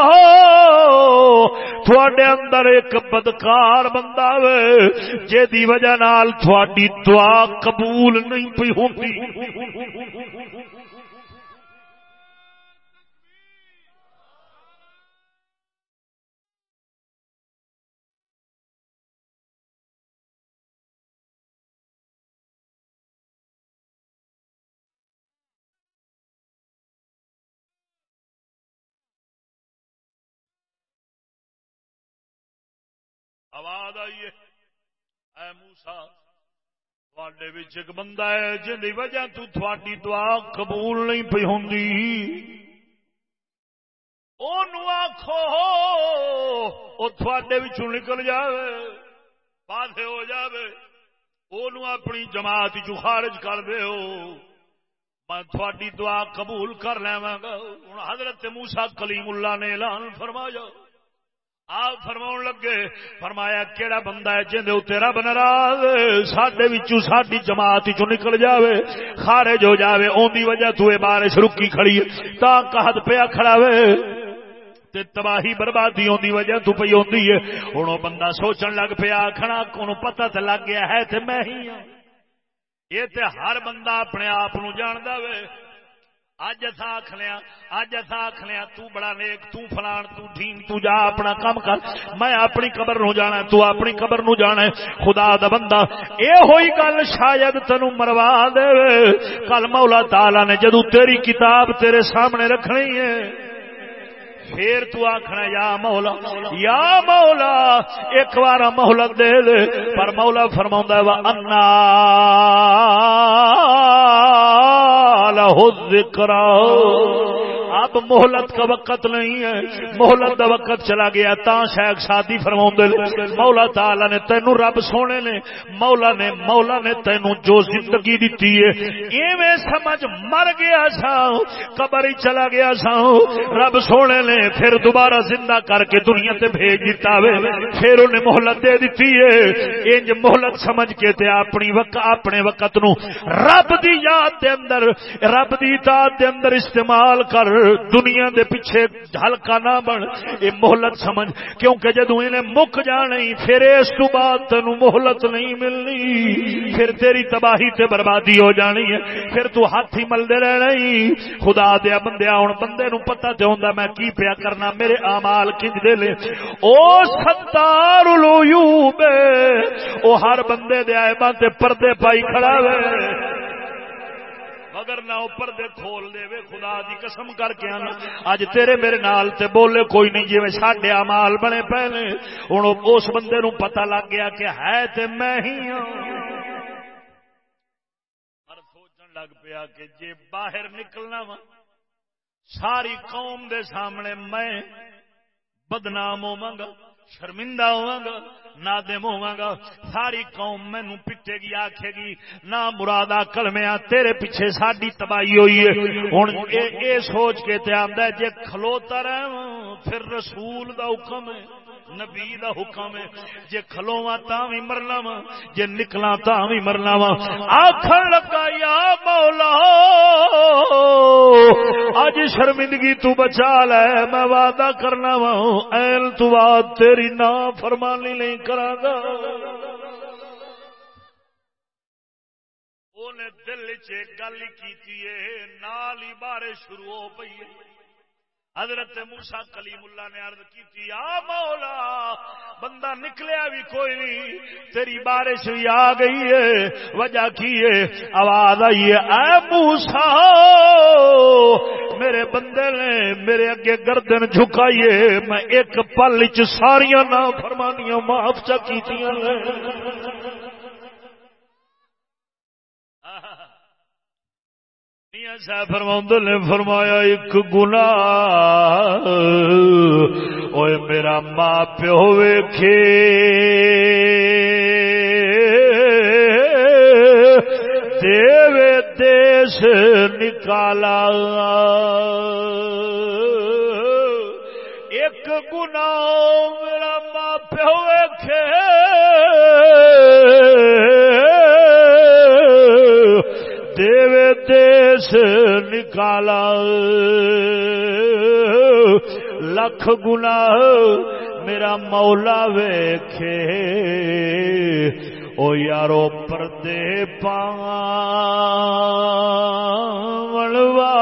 تھوڑے اندر ایک بدکار بندہ وے جے دی وجہ نال تھوڑی ساری دعا قبول نہیں پی ہوتی آواز آئیے اے موسا ایک بندہ ہے جن وجہ تھی دعا قبول نہیں پی ہوں آخو وہ تھوڑے بچوں نکل جائے پاسے ہو جائے وہ اپنی جماعت چ خارج کر دے میں تھوڑی دعا قبول کر لوا گا ہوں حضرت موسا کلیم اللہ نے اعلان فرمایا آپ فرما لگے، فرمایا کہڑا بندہ ہے جن رب ناراض سڈے بچوں ساری جماعت چ نکل جاوے، خارج ہو جاوے، اون دی وجہ تو بارش رکی کھڑی تا کہت پیا کھڑا وے۔ تے تباہی بربادی دی وجہ تو پی ہوندی ہے۔ ہن او بندہ سوچن لگ پیا، کھڑا کو پتہ تے لگ گیا ہے تے میں ہی ہوں یہ تے ہر بندہ اپنے آپ نو جاندا وے۔ اج اصا آخنے اج اصا آخنے تو بڑا نیک، تو فلان، تو ڈھیم تو جا اپنا کام کر۔ میں اپنی قبر نو جانا تو اپنی قبر نو جانا خدا دا بندہ، اے ہوئی گل شاید تینو مروا دے۔ کل مولا تالا نے جدو تیری کتاب تیرے سامنے رکھنی ہے، پھر تو آخنا یا مولا یا مولا، ایک بار مہلت دے دے۔ پر مولا فرما وا انا له الذکر۔ اب مہلت کا وقت نہیں ہے۔ مہلت کا وقت چلا گیا، تا شیخ شادی فرما مولا تعالی نے تینو رب سونے نے، مولا نے مولا نے تینو جو زندگی دیتی ہے۔ ایویں سمجھ مر گیا سا، قبر ہی چلا گیا سا۔ رب سونے نے پھر دوبارہ زندہ کر کے دنیا تے بھیج دیتا وے۔ پھر انہیں مہلت دے دیتی ہے۔ انج مہلت سمجھ کے تے اپنی وقت اپنے وقت نو رب دی یاد دے اندر، رب دی اطاعت دے اندر استعمال کر۔ دنیا دے پیچھے ہلکا نہ بن، اے مہلت سمجھ۔ کیونکہ جدوں انہیں مک جانے پھر اس تو بعد تینو مہلت نہیں ملنی۔ پھر تیری تباہی تے بربادی ہو جانی ہے۔ پھر تو ہاتھ ہی ملدے رہنا خدا دیا بندیا ہن بندے نو پتہ تے ہوندا میں کی پیا کرنا، میرے اعمال کنج دے لے۔ او ستار العیوب، او ہر بندے دے عیباں تے پردے پائی کھڑا وے۔ مگر نہ اوپر دے کھول دے وے، خدا دی قسم کر کے آنا۔ اج تیرے میرے نال تے بولے کوئی نہیں جی ساڈے امال بنے پہلے ہوں اس بندے نو پتہ لگ گیا کہ ہے تے میں ہی ہوں سوچن لگ پیا کہ جے باہر نکلنا وا، ساری قوم دے سامنے میں بدنام ہوا گا، شرمندہ ہوا گا۔ نادم ہوا گا ساری قوم مینو پیٹے گی آخے گی، نہ مراد کلمیا تیرے پیچھے ساری تباہی ہوئی ہے۔ ہوں اے سوچ کے تے آدھا جے کھلوتا رہ پھر رسول دا حکم ہے۔ نبی دا حکم ہے، جے کھلوا تا بھی مرنا وا، جے نکلا تا بھی مرنا وا۔ آخر لگا، یا مولا اج شرمندگی تو بچا لے، میں وعدہ کرنا وا۔ ایل تو بات تیری نا فرمانی نہیں کرا گا دل چ گل کی نال ہی بارش شروع ہو پئی حضرت موسا کلیم اللہ نے عرض کی آ مولا، بندہ نکلیا بھی کوئی نہیں، تیری بارش بھی آ گئی ہے، وجہ کی ہے؟ آواز آئی ہے، اے موسا میرے بندے نے میرے اگے گردن جھکائیے میں ایک پل چ ساریاں نہ فرمانیاں معاف چا فرما نے فرمایا، ایک گنا میرا ماں پیو ویکھے۔ دیو دیش نکالا۔ ایک گنا میرا ماں پیو ویکھے۔ دیس نکالا۔ لکھ گنا میرا مولا ویکھے۔ او یارو پردے پا والا۔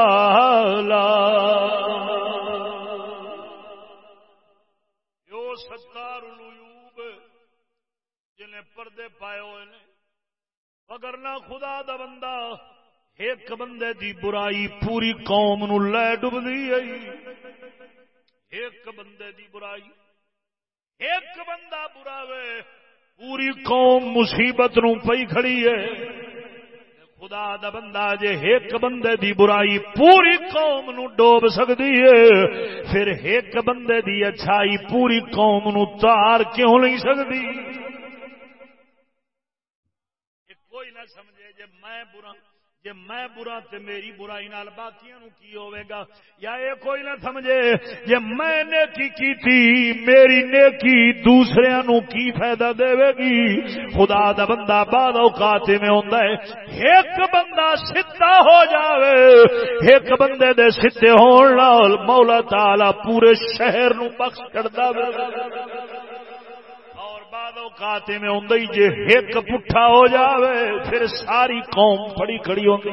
ستار جن پردے پائے ہوئے اگر نہ خدا دا بندہ ایک بندے دی برائی پوری قوم نو لے ڈب ایک بندے دی برائی، ایک بندہ برا وے، پوری قوم مصیبت نو پئی کھڑی ہے۔ خدا دا بندہ جے ایک بندے دی برائی پوری قوم نو ڈوب سکتی ہے، پھر ایک بندے دی اچھائی پوری قوم نو تار کیوں نہیں سکتی کوئی نہ سمجھے جے میں برا جے میں برا تے میری برائی نال باقیاں نو کی ہوے گا؟ یا اے کوئی نہ سمجھے، جے میں نیکی کیتی، میری نیکی دوسریاں نو کی فائدہ دے گی؟ خدا دا بندہ بعد اوقات میں ہوندا ہے، ایک بندہ سیدھا ہو جاوے، ایک بندے دے سیدھے ہون نال مولا تعالی پورے شہر نو بخش کردا وے بعد اوقات میں ہوں جے ایک پٹھا ہو جاوے، پھر ساری قوم پڑی کھڑی ہوتی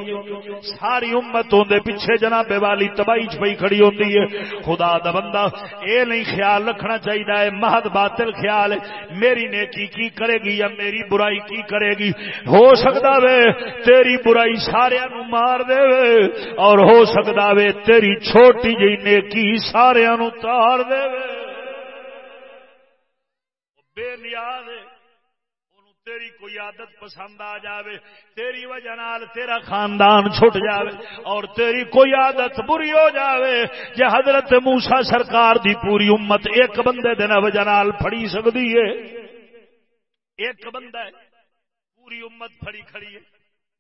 ساری امت ہوندے پیچھے جناب والی تباہی چپئی کھڑی ہوتی ہے۔ خدا دا بندہ، اے نہیں خیال رکھنا چاہیے ہے، مہد باطل خیال میری نیکی کی کرے گی یا میری برائی کی کرے گی؟ ہو سکتا وے، تیری برائی سارے نو مار دے وے۔ اور ہو سکتا وے، تیری چھوٹی جی نیکی سارے نو تار دے وے۔ بے نیاز تیری کوئی عادت پسند آ جاوے، تیری وجہ نال تیرا خاندان چھٹ جاوے اور تیری کوئی عادت بری ہو جاوے جے حضرت موسا سرکار دی پوری امت ایک بندے دن وجہ نال پھڑی سکتی ہے۔ ایک بندہ ہے، پوری امت پھڑی کھڑی ہے۔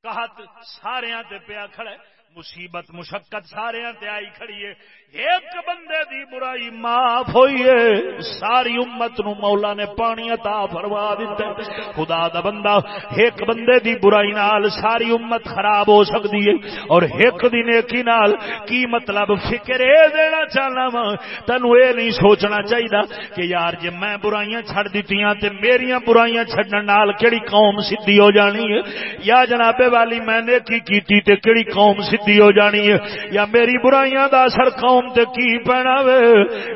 کہت سارے تے پیا کھڑے مصیبت، مشقت سارے آئی کھڑی ہے۔ ایک بندے دی برائی معاف ہوئی ہے۔ ساری امت نو مولا نے پانی عطا فرما دیتا خدا دا بندہ، ایک بندے دی برائی نال ساری امت خراب ہو سکتی ہے۔ اور ایک دی نیکی نال کی مطلب؟ فکر اے دینا چاہنا وا۔ تینو اے نہیں سوچنا چاہیے کہ یار جے میں برائیاں چھڑ دیتیاں تے میریاں برائیاں چھڑن نال کیڑی قوم سدھی ہو جانی ہے۔ یا جناب والی، میں نیکی کیتی تے کیڑی قوم سدھی سیدھی ہو جانی ہے یا میری برائیاں دا اثر قوم تے کی پینا وے؟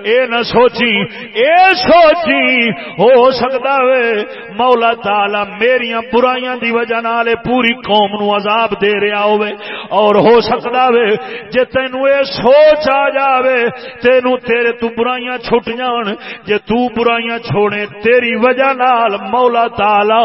اے نہ سوچی، اے سوچی، ہو سکتا وے؟ مولا تعالی میریاں برائیاں دی وجہ نال پوری قوم نو عذاب دے رہا ہوے اور ہو سکتا وے، جے تینو اے سوچ آ جاوے، تینو تیرے تو برائیاں چھٹ جان، جے تو برائیاں چھوڑے، تیری وجہ نال مولا تعالی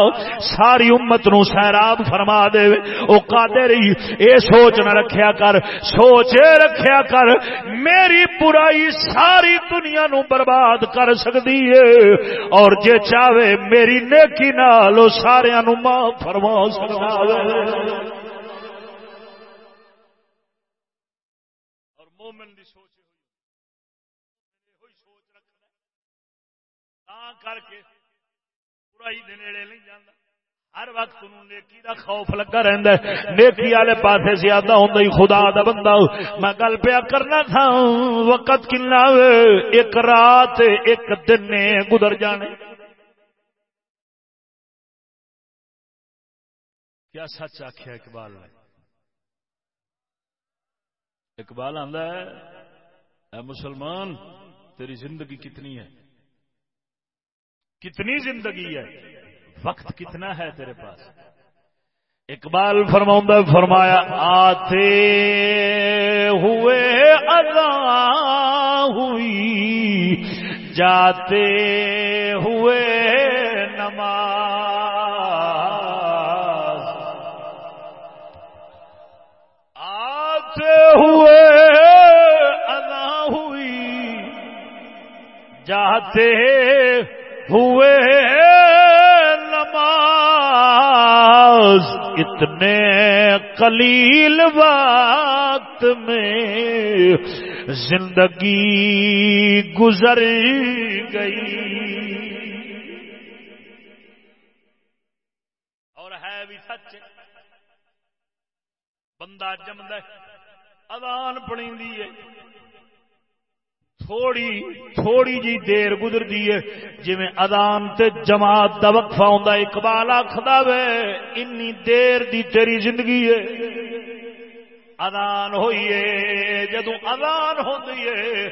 ساری امت نو سیراب فرما دے او قادر ہی، اے سوچ نہ رکھیا کر سوچ رکھیا کر، میری برائی ساری دنیا نو برباد کر سکتی ہے۔ اور جے چاہے میری نیکی نال سارا نو ماں فرما سکتا ہے۔ مومن دی سوچ ہوئی سوچ رکھنا کر کے برائی دے نیڑے نہیں۔ ہر وقت نیکی دا خوف لگا رہندا ہے۔ نیکی والے پاسے زیادہ ہوندا ہی خدا دا بندہ میں گل پیا کرنا تھا، وقت کنا ایک رات، ایک دن نے گزر جانے کیا سچ آخیا اقبال نے؟ اقبال آندا ہے، اے مسلمان، تیری زندگی کتنی ہے؟ کتنی زندگی ہے؟ وقت کتنا ہے تیرے پاس؟ اقبال فرما فرمایا، آتے ہوئے ادا ہوئی، جاتے ہوئے نماز۔ آتے ہوئے ادا ہوئی، جاتے ہوئے اتنے قلیل وقت میں زندگی گزر گئی۔ اور ہے بھی سچ۔ بندہ جمد ادان پڑی ہے۔ تھوڑی تھوڑی جی دیر گزرتی ہے۔ جی ادان تے جماعت دا وقفہ ہوندا اقبال آخدا وے انی دیر دی تیری زندگی ہے۔ ادان ہوئی ہے جدو ادان ہوندی ہے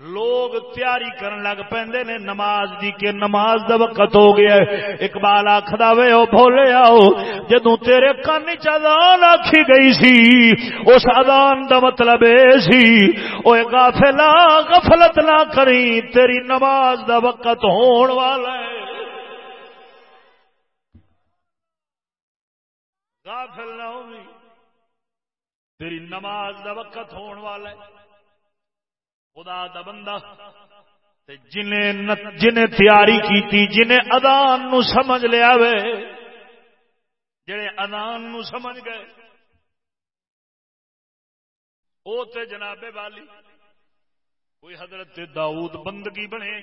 لوگ تیاری کرن لگ پہندے نے، نماز دی کہ نماز دا وقت ہو گیا ہے۔ اقبال آخدا وے، او بھولے آؤ، جدوں تیرے کان چ اذان آکھی گئی سی، اس اذان دا مطلب اے سی او غافلا غفلت نہ کری، تیری نماز دا وقت ہون والا ہے۔ غافل نہ ہوئی تیری نماز دا وقت ہون والا ہے۔ خدا دا بندہ جنہیں تیاری کی جنہیں ادان نو سمجھ لیا وے، جڑے ادان نو سمجھ گئے، او تے جناب والی، کوئی حضرت داؤد بندگی بنے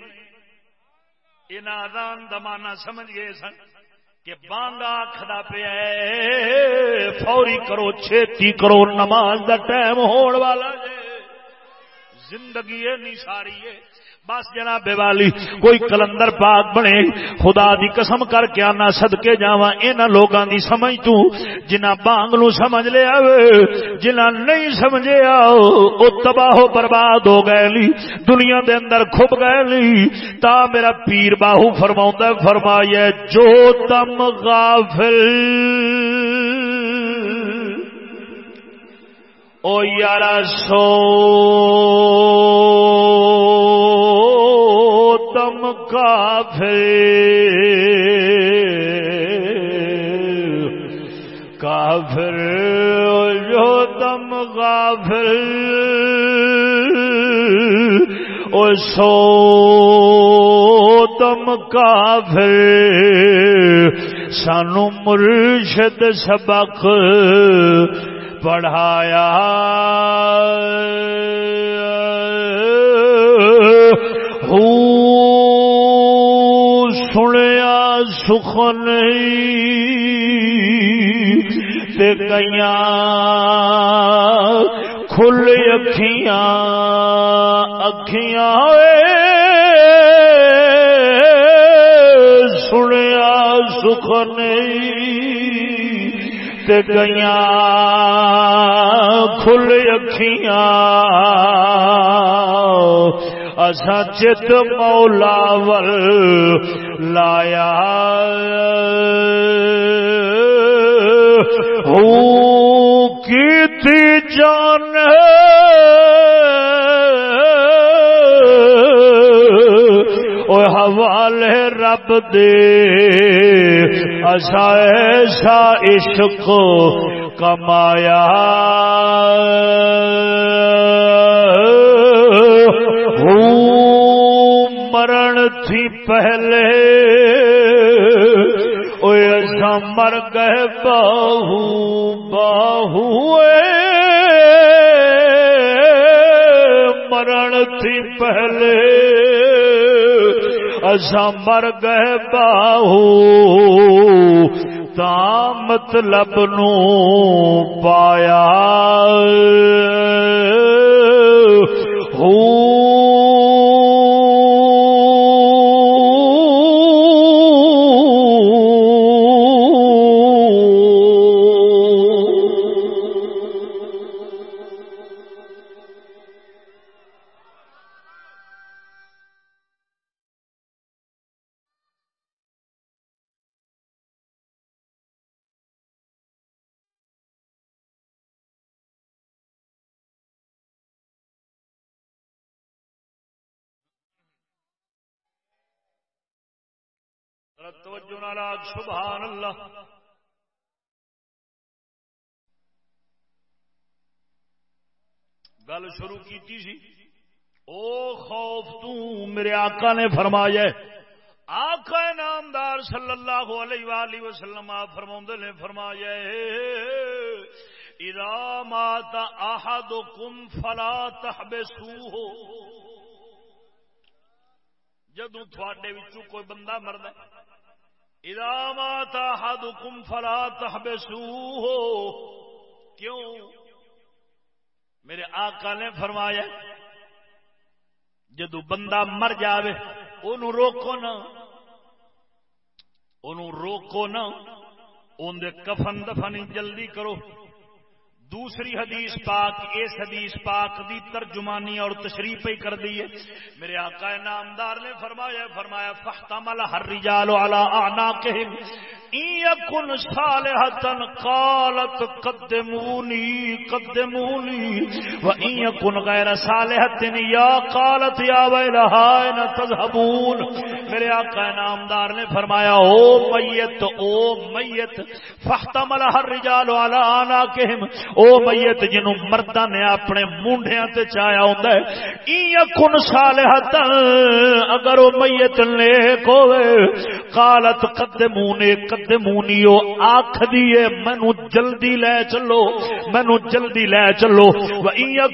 ان ادان دمانا سمجھ گئے سن کہ بانگا آخر پیا فوری کرو، چھتی کرو، نماز دا ٹائم ہونے والا جے زندگی یہ نہیں ساری ہے۔ بس جناب والی، کوئی کلندر پاک بنے، خدا دی قسم کر کے آنا سدکے جا ان لوگوں دی سمجھ تو۔ جنہ بانگ نو سمجھ لیا جنہ نہیں سمجھے او تباہ و برباد ہو گئے لی، دنیا دے اندر کھب گئے لی۔ تا میرا پیر باہو فرما فرمایا، جو تم غافل او یار سو تم کا کافر جو تم غافل، او سو تم کافر، سانو مرشد سبق پڑھایا سنیا سخ نہیں گیا کھل اکھیاں اکھیاں سنیا سکھ نہیں گیا کھل اکھیاں۔ اسا چت مولا ول لایا۔ کی جان حوالے رب دے۔ ایسا ایسا عشق کمایا۔ مرن تھی پہلے۔ ایسا مر گئے باہو باہو مرن تھی پہلے۔ ایسا مر گئے باہو۔ تا مطلب نو پایا۔ سبحان اللہ گل شروع کی سی۔ او خوف تو میرے آقا نے فرمایا آقا نامدار صلی اللہ علیہ وآلہ وسلم آپ فرما نے فرمایا اذا مات احدکم فلا تحبسوه جدو تھوڑے کوئی بندہ مرد ہے۔ اذا مات احدكم فلا تحبسوه. کیوں؟ میرے آقا نے فرمایا، جدو بندہ مر جاوے، اونوں روکو نا۔ اونوں روکو نا، اون دے کفن دفن جلدی کرو۔ دوسری حدیث پاک، اس حدیث پاک دی ترجمانی اور تشریف ہی کر دی ہے۔ میرے آقا نامدار نے فرمایا فرمایا فحتمل ہر رجال علی اعناقهم یکن صالحتن قالت قدمونی قدمونی، و این یکن غیر صالحتن یا قالت یا ویلہائن تذہبون۔ میرے آقا نامدار نے فرمایا، او میت او میت فحتمل ہر رجال علی آناکہم او میت جنو مردہ نے اپنے مونڈیاں تے چایا ہوندہ ہے، این یکن صالحتن اگر او میت نیک ہوئے، قالت قدمونی قدمونی قدمونی آخ دیے مینو جلدی لے چلو مینو جلدی لے چلو۔ و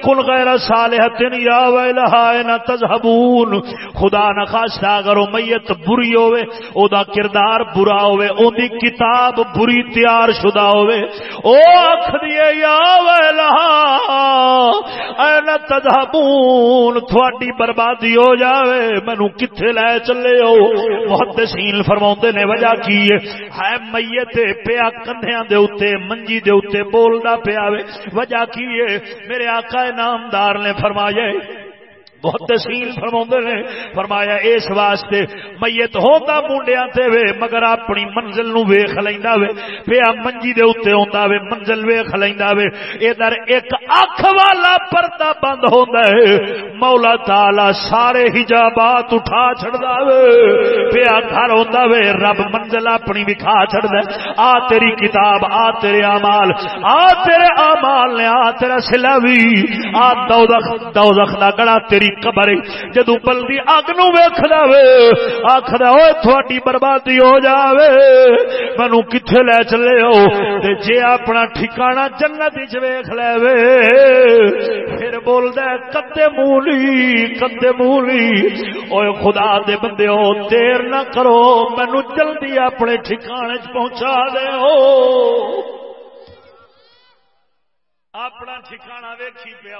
کن غیر صالح یا ویلہا تذہبون۔ خدا نخواستہ اگر وہ میت بری ہوے او دا کردار برا ہوے او دی کتاب بری تیار شدہ ہوے او آخ دیے یا ویلہا این تذہبون تھوڑی بربادی ہو جاوے۔ مینو کتھے لے چلے ہو؟ محدثین فرماؤں نے، وجہ کی ہے؟ میت پیا کندھیاں دے اوتے، منجی دے اوتے بولدا پیا وجہ کی ہے؟ میرے آقا نامدار نے فرمایا بہت تحصیل فرما نے۔ فرمایا، اس واسطے میت ہوتا منڈیا تے وے، مگر اپنی منزل نو ویخ لینا وے۔ پیا منجی دے اتنے آتا وے، منزل ویخ لینا وے۔ ادھر ایک اکھ والا پردہ بند ہوتا ہے۔ مولا تالا سارے حجابات اٹھا چڑھتا وے۔ پیا گھر ہوتا وے، رب منزل اپنی وکھا چڑھتا آ تیری کتاب، آ تیرے امال آ تیرے امال نے، آ تیرا سلا بھی آ دوزخ دوزخ دا گڑا تیری قبر جدو بلدی اگ نو ویکھدا وے، آکھدا اوے تھوڑی بربادی ہو جاوے مینو کتنے لے چلے ہو؟ جی اپنا ٹھکانا جنت ویخ لے وے، پھر بول کدے مولی کدے مولی اوے خدا دے بندے ہو، دیر نہ کرو مینو جلدی اپنے ٹھکانے پہنچا دے ہو۔ اپنا ٹھکانا ویکھی پیا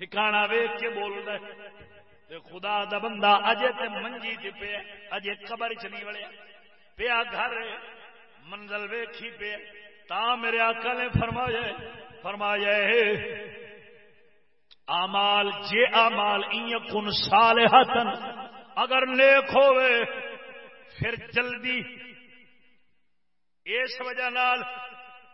ٹھکانا ویخ کے بول دے خدا دا بندہ اجے تے منجی چ پیا اجے قبر چ نہیں وڑیا۔ پیا گھر منزل ویکھی پہ تا میرے آقا نے فرمایا فرمایا آمال، جے آمال کن سال اگر نیک ہوئے پھر جلدی اس وجہ نال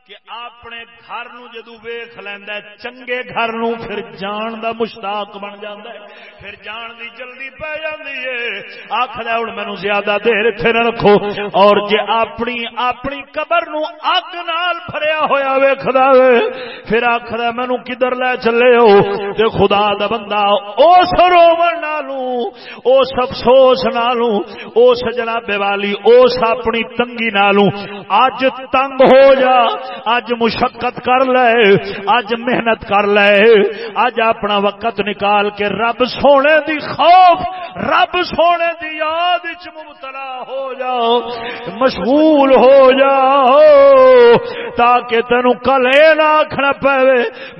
کہ اپنے گھر نو جدو ویخ لینا چنگے گھر نو پھر جان دا مشتاق بن جاتا ہے۔ پھر جان دی جلدی پی جاتی ہے۔ آخر ہوں مینو زیادہ دیر پھر رکھو۔ اور جے اپنی اپنی قبر نو اگ نال بھریا ہوا ویخدا پھر آخر مینو کدھر لے چلے ہو؟ تے خدا دا بندہ اس رومن نالو اس افسوس نالو اس جناب والی اس اپنی تنگی نالو اج تنگ ہو جا۔ اج مشقت کر لے اج محنت کر لے اج اپنا وقت نکال کے رب سونے دی خوف، رب سونے دی یاد مبتلا ہو جاؤ مشغول ہو جاؤ تاکہ تینو کل یہ نہ آخنا پے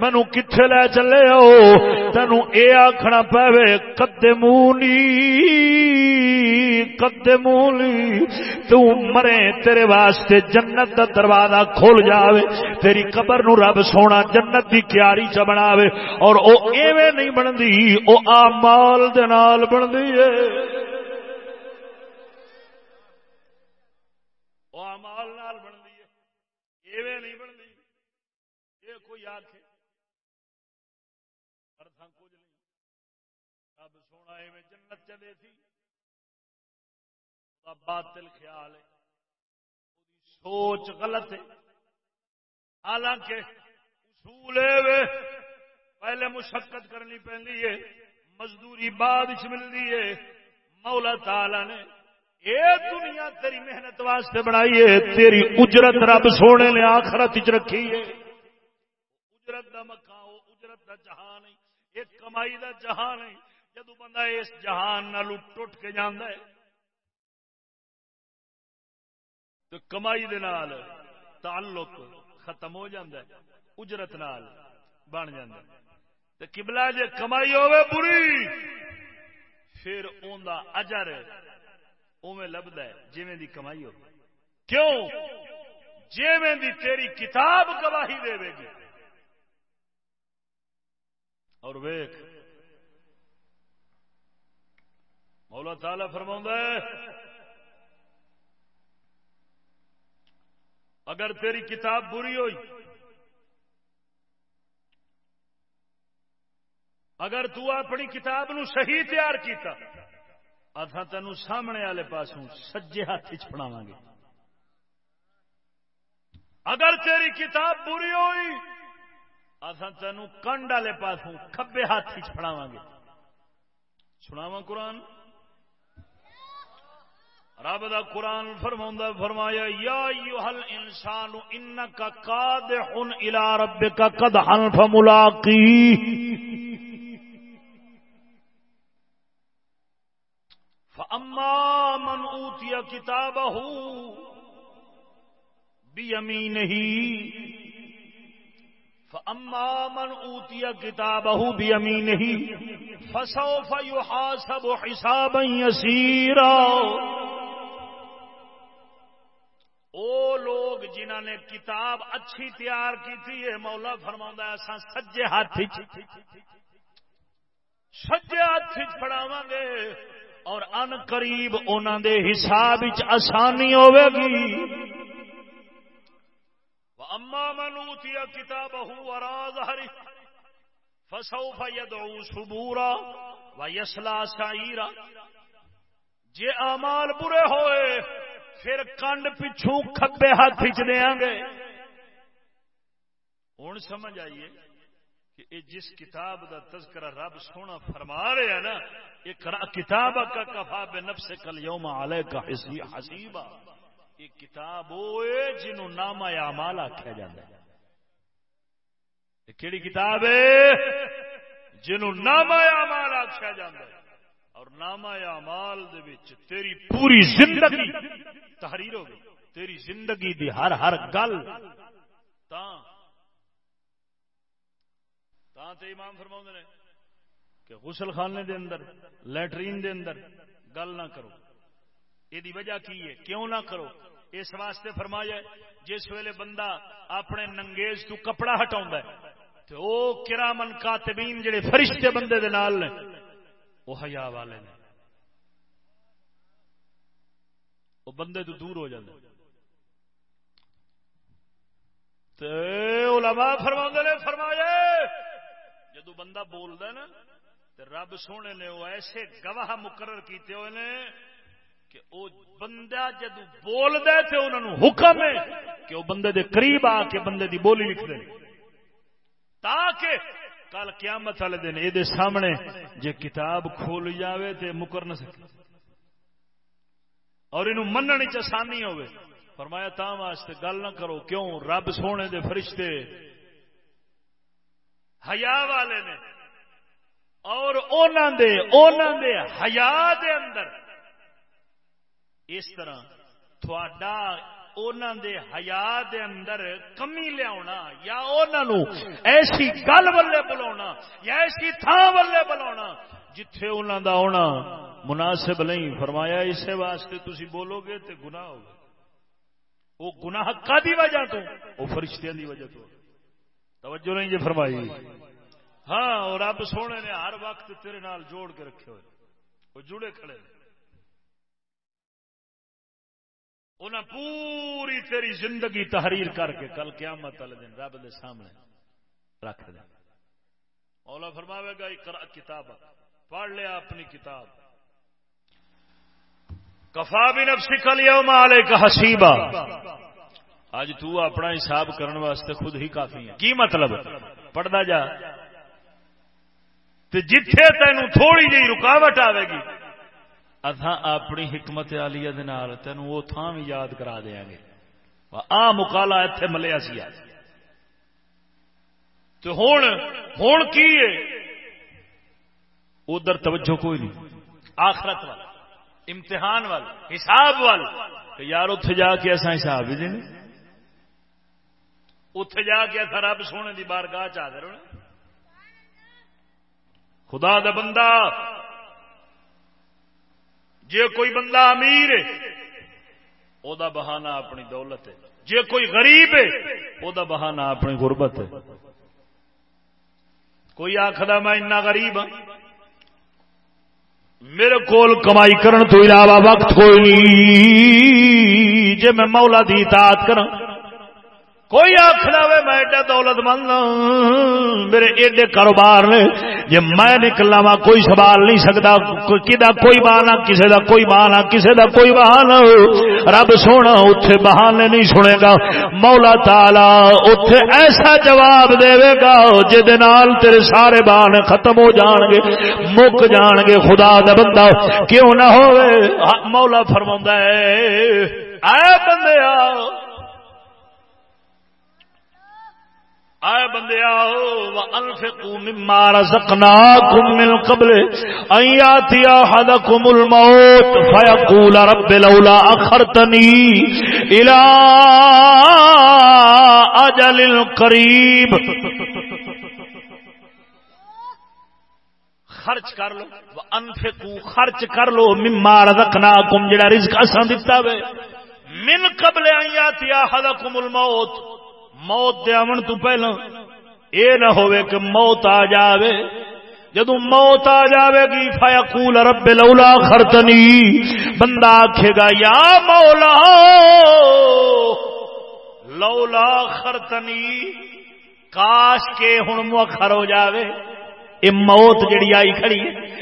مینو کتنے لے چلے ہو، تینو یہ آخنا پے قدمونی قدمونی تو مرے تیرے واسطے جنت دا دروازہ کھول جا تیری قبر نو رب سونا جنت دی کیاری چ بناوے، اور او ایویں نہیں بندی او آمال دے نال بندی ہے۔ او آمال نال بندی ہے۔ ایویں نہیں بندی کوئی آکھے۔ کچھ نہیں۔ رب سونا ایویں جنت چلے تھی باطل خیال ہے۔ سوچ غلط ہے۔ حالانکہ اصول پہلے مشقت کرنی پہنی ہے، مزدوری بعد ملتی ہے۔ مولا تعالی نے یہ دنیا تیری محنت واسطے بنائی ہے، تیری اجرت رب سونے نے آخرت چ رکھی ہے۔ اجرت کا مکان اجرت کا جہان نہیں ایک کمائی کا جہان نہیں جدو بندہ اس جہان نالو ٹوٹ کے جانا ہے تو کمائی دے نال تعلق ختم ہو جاتا ہے، اجرت نال بن جا کبلا جی کمائی ہوے بری، پھر اوندا اجر اوے لبدا ہے جویں دی کمائی ہو کیوں؟ جویں دی تیری کتاب گواہی دے گی۔ اور ویخ مولا تعالی فرما ہے اگر تیری کتاب بری ہوئی، اگر تو اپنی کتاب نو صحیح تیار کیتا اتنا تین سامنے والے پاسوں سجے ہاتھ چڑاو گے۔ اگر تیری کتاب بری ہوئی اتنا تین کنڈ والے پاسوں کبے ہاتھ چڑاو گے۔ سناوا قرآن؟ رب دا قرآن فرما فرمایا، یا ایوہل انسان انکا قادح الى ربک قدحا فملاقی. فاما من اوتیا اوتی کتابہ بیمینہی فاما من اوتی کتابہ بیمینہی فسوف یحاسب حسابا یسیرا. او لوگ جنہ نے کتاب اچھی تیار کی تھی یہ مولا فرما ایسا سجے ہاتھ سجے ہاتھ پڑاو گے اور ان قریب انہوں دے حساب آسانی ہوے گی۔ اما منوتی کتاب ہوں راز ہری فسوف يدعو سبورا ويسلا سعيرا۔ جے اعمال برے ہوئے پھر کنڈ پچھوں کھبے ہاتھ چ دیا گے ہوں سمجھ آئیے کہ یہ جس کتاب دا تذکرہ رب سونا فرما رہے ہیں نا ایک کتاب کا کفا بے نفس کل یوم علیہ کا حسیبہ۔ یہ کتاب ہوئے جنہوں نام اعمال آخیا جاتا ہے۔ کیڑی کتاب ہے جنہوں نام اعمال آخیا جاتا ہے؟ اور اعمال دے وچ تیری پوری زندگی تحریر ہو گئی، تیری زندگی دی ہر ہر گل۔ تا تا تے امام فرماؤں نے کہ غسل خانے دے اندر، لیٹرین دے اندر گل نہ کرو۔ یہ وجہ کی ہے؟ کیوں نہ کرو؟ اس واسطے فرمایا جس ویلے بندہ اپنے ننگیز تو کپڑا ہٹا تو وہ کرامن کاتبین جڑے فرشتے بندے دے نال نے وہ حیا والے نے۔ وہ بندے تو دور ہو جاتے علماء فرما نے، فرمایا، جدو بندہ بولتا نا رب سونے نے وہ ایسے گواہ مقرر کیتے ہوئے نے کہ او بندہ جدو بول دے تے انہوں نے حکم ہے کہ وہ بندے دے قریب آ کے بندے دی بولی لکھ دیں تاکہ کل قیامت والے دن یہ سامنے جے کتاب کھول جاوے تے مکر نہ سکے۔ اور انہوں مننی چسانی ہوئے فرمایا تا واسطے گل نہ کرو، کیوں؟ رب سونے دے فرشتے حیا والے نے۔ اور اونا دے اونا دے حیا دے اندر اس طرح تھوڑا اونا دے حیا دے اندر کمی لیا یا اونا نو ایسی گل والے بلا یا ایسی تھان والے بلا جتھے اونا دا ہونا مناسب نہیں فرمایا اسے واسطے تسی بولو گے تے گناہ ہوگا وہ گناہ کا دی وجہ تو وہ فرشتیاں دی وجہ تو توجہ نہیں جی فرمائی ہاں اور رب سونے نے ہر وقت تیرے نال جوڑ کے رکھے ہوئے وہ جڑے کھڑے ہیں انہیں پوری تیری زندگی تحریر کر کے کل قیامت والے دن رب دے سامنے رکھ دیں مولا فرماوے گا کتاب پڑھ لیا اپنی کتاب۔ کفا بھی نفسی کل یوم علیہ کا حسیبہ تو اپنا حساب کرنے واسطے خود ہی کافی ہے کی مطلب؟ پڑھتا جا۔ جتھے تینوں تھوڑی جی رکاوٹ آئے گی اتھا اپنی حکمت آلیہ تین وہ تھان بھی یاد کرا دیا گے آ مکالا اتنے ملیا سی تو ہوں ہوں کی ادھر توجہ کوئی نہیں۔ آخرت وال امتحان وال حساب وال یار اتے جا کے ایسا حساب ہی دیں اتے جا کے ایسا رب سونے کی بار گاہ چادر خدا دا بندہ جے کوئی بندہ امیر ہے، او دا بہانا اپنی دولت ہے۔ جے کوئی غریب ہے، او دا بہانا اپنی غربت ہے۔ کوئی آخر میں اتنا غریب ہاں۔ میرے کول کمائی کرن تو علاوہ وقت کوئی نہیں۔ جے میں مولا دی اطاعت کراں کوئی آخر میں ایڈا دولت مند ہاں، میرے ایڈے کاروبار نے جی میں نکلنا وا، کوئی سوال نہیں سکتا کدا کوئی بہانا کسی کا کوئی بہانا کسی کا کوئی بہانا رب سونا اتے بہانے نہیں سنے گا۔ مولا تالا اتے ایسا جواب دے گا جہد تیرے سارے بہانے ختم ہو جان گے، مک جان گے۔ خدا دا بندہ، کیوں نہ ہو مولا فرما ہے، اے بندے آؤ آئے بندے آؤ انفقوا مما رزقناكم من قبل ان ياتي احدكم الموت فيقول رب لولا اخرتني الى اجل قريب۔ خرچ کر لو انفقوا خرچ کر لو، مما رزقناكم جڑا رزق اساں دتا وے من قبل ان ياتي احدكم الموت موت دے آمن تو پہلا اے نہ ہوئے کہ موت آ جاوے۔ جدو موت آ جاوے گی، فیقول رب لولا خرتنی بندہ آکھے گا، یا مولا، لولا خرتنی کاش کے ہن مؤخر ہو جاوے۔ یہ موت جڑی آئی کھڑی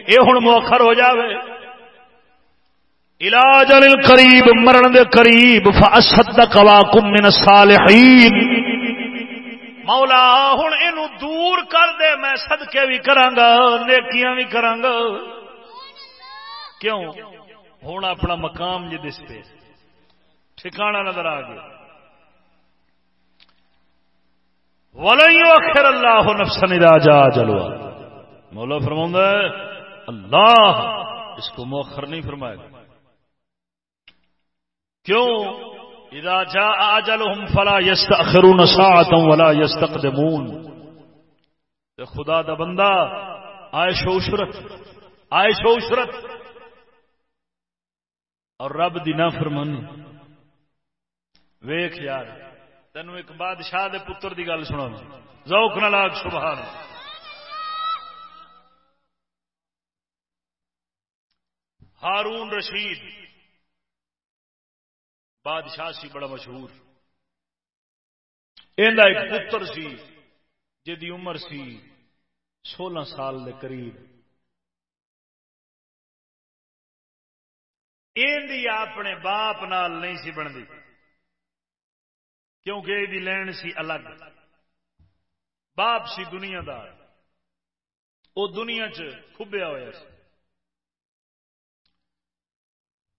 یہ ہوں موخر ہو جاوے۔ علاج قریب مرن دے قریب فاصدق واکم من الصالحین۔ مولا ہوں یہ دور کر دے، میں صدقے بھی کرانگا، نیکیاں بھی کرانگا۔ کیوں؟ ہوں اپنا مقام جی دس پہ ٹھکانا نظر آ گیا۔ وخر اللہ نفسن راجا جلوا مولا فرما اللہ اس کو موخر نہیں فرمائے گا۔ کیوں؟ اذا جاء اجلهم فلا يستاخرون ساعه ولا يستقدمون۔ خدا دا بندہ عائش و عشرت عائش و عشرت۔ اور رب دی نافرمانی۔ ویکھ یار، تینو ایک بادشاہ دے پتر دی گل سنا ذوق نہ لاگ، سبحان۔ ہارون رشید۔ بادشاہ سی، بڑا مشہور۔ ایک پتر سی جی عمر سی، سولہ سال دے قریب۔ اپنے باپ نال نہیں سی بنتی، کیونکہ یہ لین سی الگ۔ باپ سی دنیا دار۔ وہ دنیا چبیا ہوا سی۔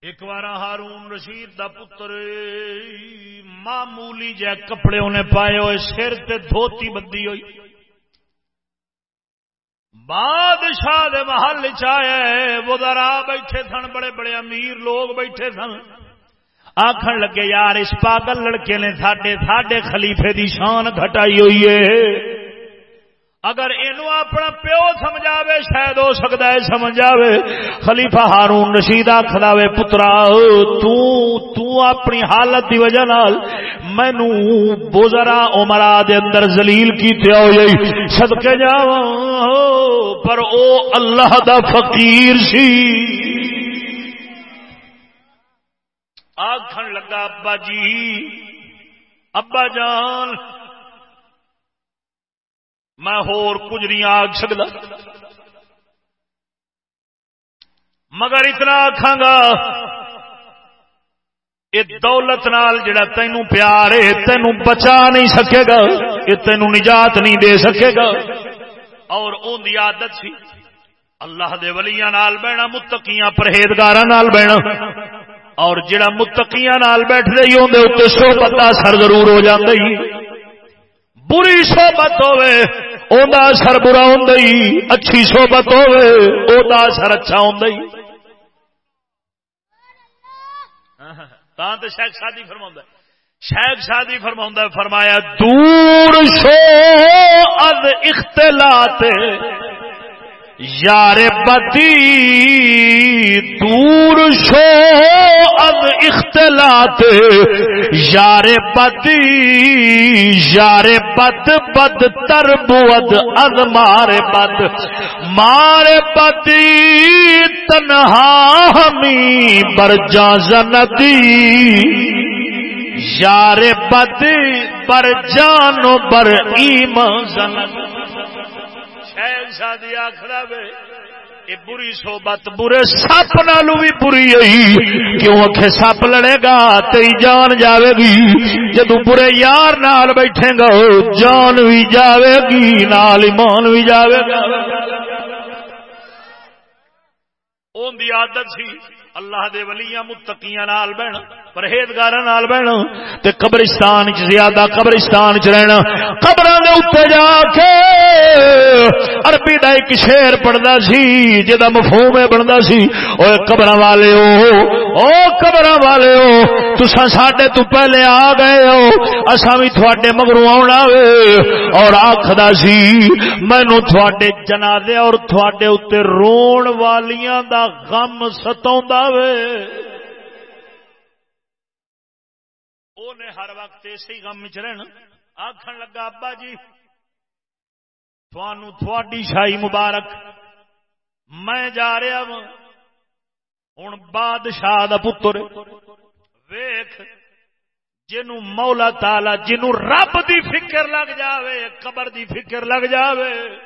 ایک بار ہارون رشید دا پتر، معمولی جہ کپڑے انہیں پائے ہوئے، سر تے دھوتی بندی ہوئی۔ بادشاہ دے محل چاہے وہ درا بیٹھے سن، بڑے بڑے امیر لوگ بیٹھے سن۔ آخر لگے، یار، اس پاگل لڑکے نے ساڈے ساڈے خلیفے دی شان گھٹائی ہوئی ہے۔ اگر یہ اپنا پیو سمجھاوے، شاید ہو سکتا ہے سمجھ خلیفہ ہارون رشید آخر پترا، تو تو اپنی حالت کی وجہ نال مینو بوزرا امرا دے اندر زلیل کی سدکے جا پر او اللہ دا فقیر سی۔ آخر لگا، ابا جی ابا جان میں ہور کچھ نہیں آگ سکتا مگر اتنا آخا گا یہ دولت نال جڑا تینوں پیار ہے، تینوں بچا نہیں سکے گا یہ تینوں نجات نہیں دے سکے گا۔ اور اون دی عادت سی، اللہ دے ولیاں نال بہنا متقیاں پرہیزگاراں نال بہنا اور جڑا متقیاں نال بیٹھ رہی ہوندے اوتے صحبت اثر ضرور ہو جاندا بری صحبت ہوے دا اثر برا ہوں اچھی صحبت سوبت ہودا اثر اچھا ہوں تو شیخ شادی فرما شیخ شادی فرما فرمایا دور شو اد اختلاط یار بدی دور شو، اب اختلاط یار بدی، یار بد بد تر بود، از مارے بد۔ مارے بدی تنہا ہمی بر جا زندی یار بد بر جانو بر ایمان زندی شادی آخر بری صحبت برے سپ نالو بھی بری ہوئی۔ کیوں آخ سپ لڑے گا، تیری جان جاوے گی۔ جدو برے یار نال بیٹھے گا، جان بھی جاوے گی، نال ایمان بھی جاوے گا۔ اون دی عادت سی۔ اللہ دے ولیاں متقیاں نال بہن، پرہیزگاراں نال بہن، تے قبرستان وچ زیادہ قبرستان وچ رہنا۔ قبراں دے اوتے جا کے عربی دا ایک شعر پڑھدا سی جدا مفہوم ہے بندا سی۔ اوے قبراں والے او او قبراں والے او تساں ساڈے تو پہلے آ گئے ہو، اساں وی تھوڑے مگروں آونا وے۔ اور آکھدا سی، مینوں تھوڑے جنازے اور تھوڑے اوتے رون والیاں دا غم ستاوندا ہر وقت اسی غم چ رہن آخر لگا، ابا جی تھوڑی شاہی مبارک۔ میں جا رہا ہوں۔ بادشاہ دا پتر۔ ویخ جنو مولا تالا جنو رب دی فکر لگ جاوے، قبر دی فکر لگ جاوے۔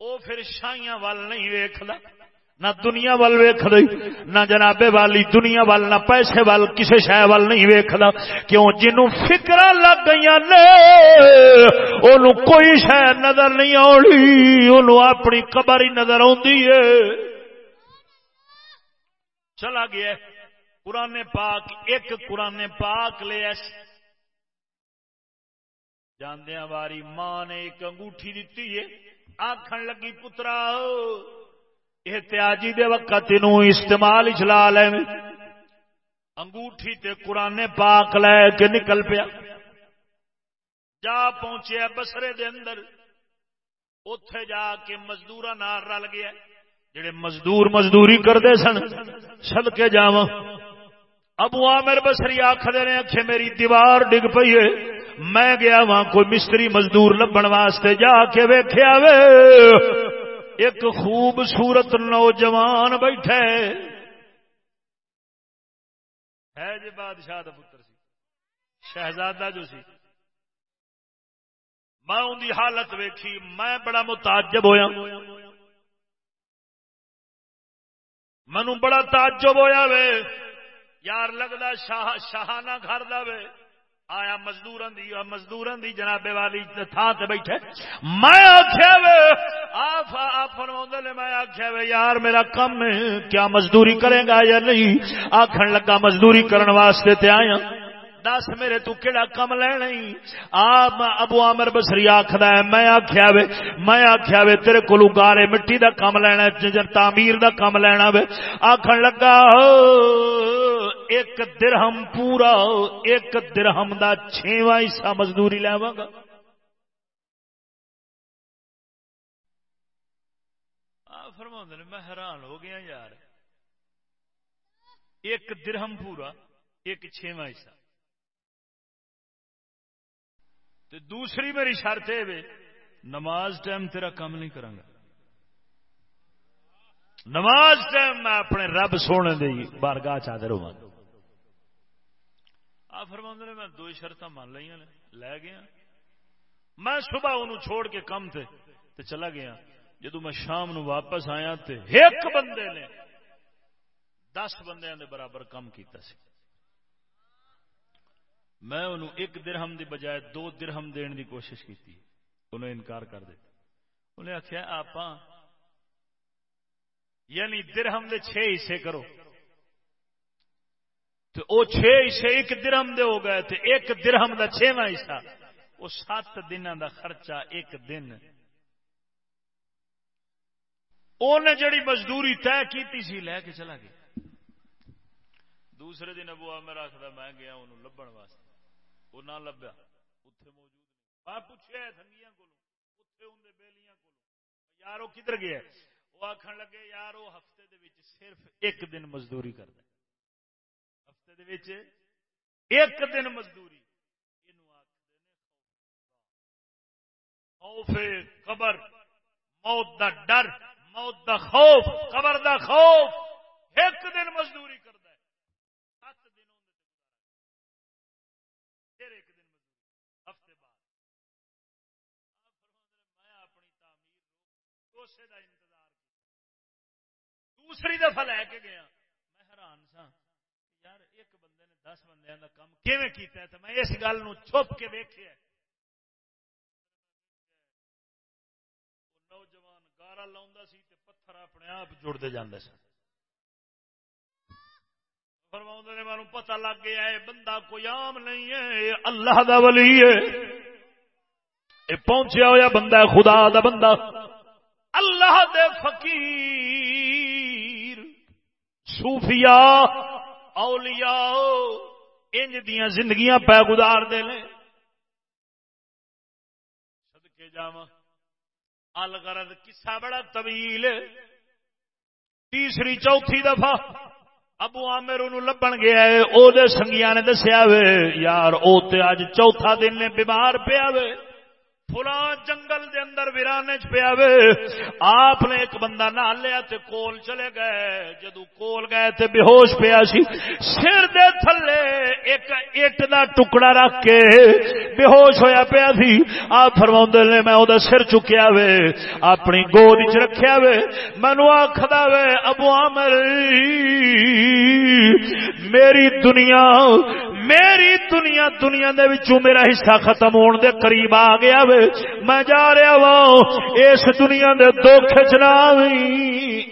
وہ پھر شاہیاں وال نہیں ویکھدا۔ نہ دنیا وال ویخ نہ جنابے والی دنیا وال، نہ پیسے وال کسی شہ وال نہیں ویکھدا۔ کیوں؟ جنوں فکر لگ گئی نے، اونوں کوئی شہ نظر نہیں آنی اونوں اپنی قبر ہی نظر آندی ہے۔ چلا گیا قرآن پاک، ایک قرآن پاک لے ایس جاندیا واری ماں نے ایک انگوٹھی دیتی ہے۔ آخر لگی، پترا احتیاجی دے وقت نو استعمال چلا لے انگوٹھی تے قرآن پاک لے کے نکل پیا۔ جا پہنچے بسرے دے اندر۔ اتے جا کے مزدور نار رل گیا جڑے مزدور مزدوری کرتے سن سد کے جا ابو آمر بسری آخر نے، اکھے میری دیوار ڈگ پی ہے۔ میں گیا وہاں کوئی مستری مزدور لبن واسطے جا کے ویخیا وے۔ ایک خوبصورت نوجوان بیٹھے۔ ہے جی بادشاہ پتر سی، شہزادہ جو سی۔ میں ان حالت ویکھی، میں بڑا متاجب ہویا۔ مینو بڑا تعجب ہویا وے۔ یار لگتا شاہ شاہانہ گھر دے آیا مزدور مزدور دی جناب والی تھان تے بیٹھے؟ میں آکھیا وے، آپ نے میں آکھیا وے، یار میرا کم ہے، کیا مزدوری کرے گا یا نہیں؟ آکھن لگا مزدوری کرن واسطے تے آیا۔ دس میرے تو کہڑا کم لینا آپ ابو آمر بسری آخد میں آخیا وے میں آخیا وے تیرے کو گارے مٹی دا کم لینا تعمیر دا کم لینا وے آخر لگا ایک درہم پورا ایک درہم دا چھواں حصہ مزدوری لوا گا فرما میں حیران ہو گیا یار ایک درہم پورا ایک چھواں حصہ تے دوسری میری شرط ہے نماز ٹائم تیرا کام نہیں کروں گا۔ نماز ٹائم میں اپنے رب سونے دی بارگاہ چادر ہوا آ فرما نے، میں دو شرط مان لی لے گیا۔ میں صبح انہوں چھوڑ کے کم تھے تے چلا گیا۔ جدو میں شام نو واپس آیا تے ایک بندے نے دس بندے دے برابر کم کیتا سی۔ میں انہوں ایک درہم دی بجائے دو درہم دین دی کوشش کی انہوں انکار کر دیتا۔ انہیں آخیا آپ یعنی درہم دے چھ حصے کرو۔ تو او چھ حصے ایک درہم دے ہو گئے، تو ایک درہم دا چھواں حصہ۔ وہ سات دن دا خرچہ ایک دن۔ نے جڑی مزدوری طے کی لے کے چلا گیا۔ دوسرے دن ابو آمر آخر میں گیا انہوں لبن واسطے۔ وہ نہ لبیا۔ اتنے موجود نہیں۔ پوچھا کو یار وہ کدھر گیا وہ آخر لگے یار وہ ہفتے دے وچ صرف ایک دن مزدوری کرتا ہفتے دے وچ ایک دن مزدوری۔ خوف قبر۔ موت دا ڈر موت دا خوف قبر دا خوف۔ ایک دن مزدوری کرتا دوسری دفعہ لے کے گیا۔ میں حیران سا یار ایک بندے نے دس بندے کا کام کیویں کیتا ہے؟ تو میں اس گل نو چھپ کے دیکھے نوجوان گارا لا سی تے پتھر اپنے آپ جڑتے جاندے سن۔ فرما نے مانو پتا لگ گیا ہے، بندہ کوئی عام نہیں ہے اللہ دا ولی ہے۔ یہ پہنچیا ہوا بندہ خدا دا بندہ۔ اللہ دے فقیر، صوفیاء، اولیاء، انج دیاں زندگیاں پہ گزار دے لیں صدقے جاواں۔ الغرض قصہ بڑا طویل تیسری چوتھی دفعہ ابو عامر انہوں لبن گیا ہے۔ او دے سنگیاں نے دسیا وے، یار، او تے اج چوتھا دن نے بیمار پیا وے۔ فلاں جنگل دے اندر ویرانے چ پیا وے۔ آپ نے ایک بندہ نہ لیا تے کول چلے گئے۔ جدو کول گئے تے بے ہوش پیا سی۔ سر دے تھلے ایک اٹ دا ٹکڑا رکھ کے بے ہوش ہویا پیا سی۔ آپ فرماؤں نے، میں او سر چکیا وے، اپنی گود چ رکھیا وے۔ مینو آخدا وے، ابو عامر، میری دنیا میری دنیا دنیا دے وچوں میرا حصہ ختم ہون دے قریب آ گیا وے۔ میں جا رہا وا اس دنیا دے دکھ چنا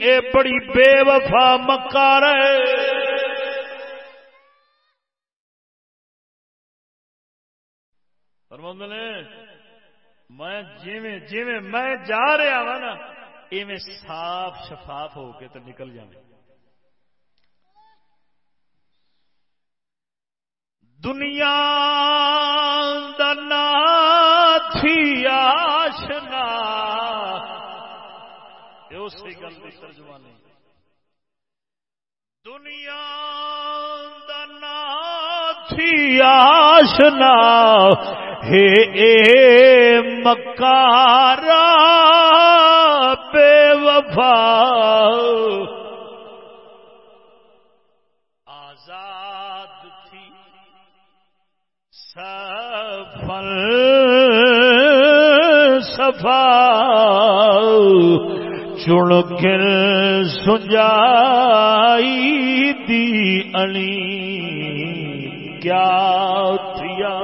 اے بڑی بے وفا مکار ہے۔ نے میں جیویں جیویں میں جا رہا وا نا، ایویں صاف شفاف ہو کے تو نکل جائیں دنیا دنا تھی آشنا۔ اسی گل کی ترجمانی۔ دنیا دنا تھی آشنا۔ ہے اے مکارا بے وفا۔ صفا چڑ کر سجائی دی انی کیا تھیا؟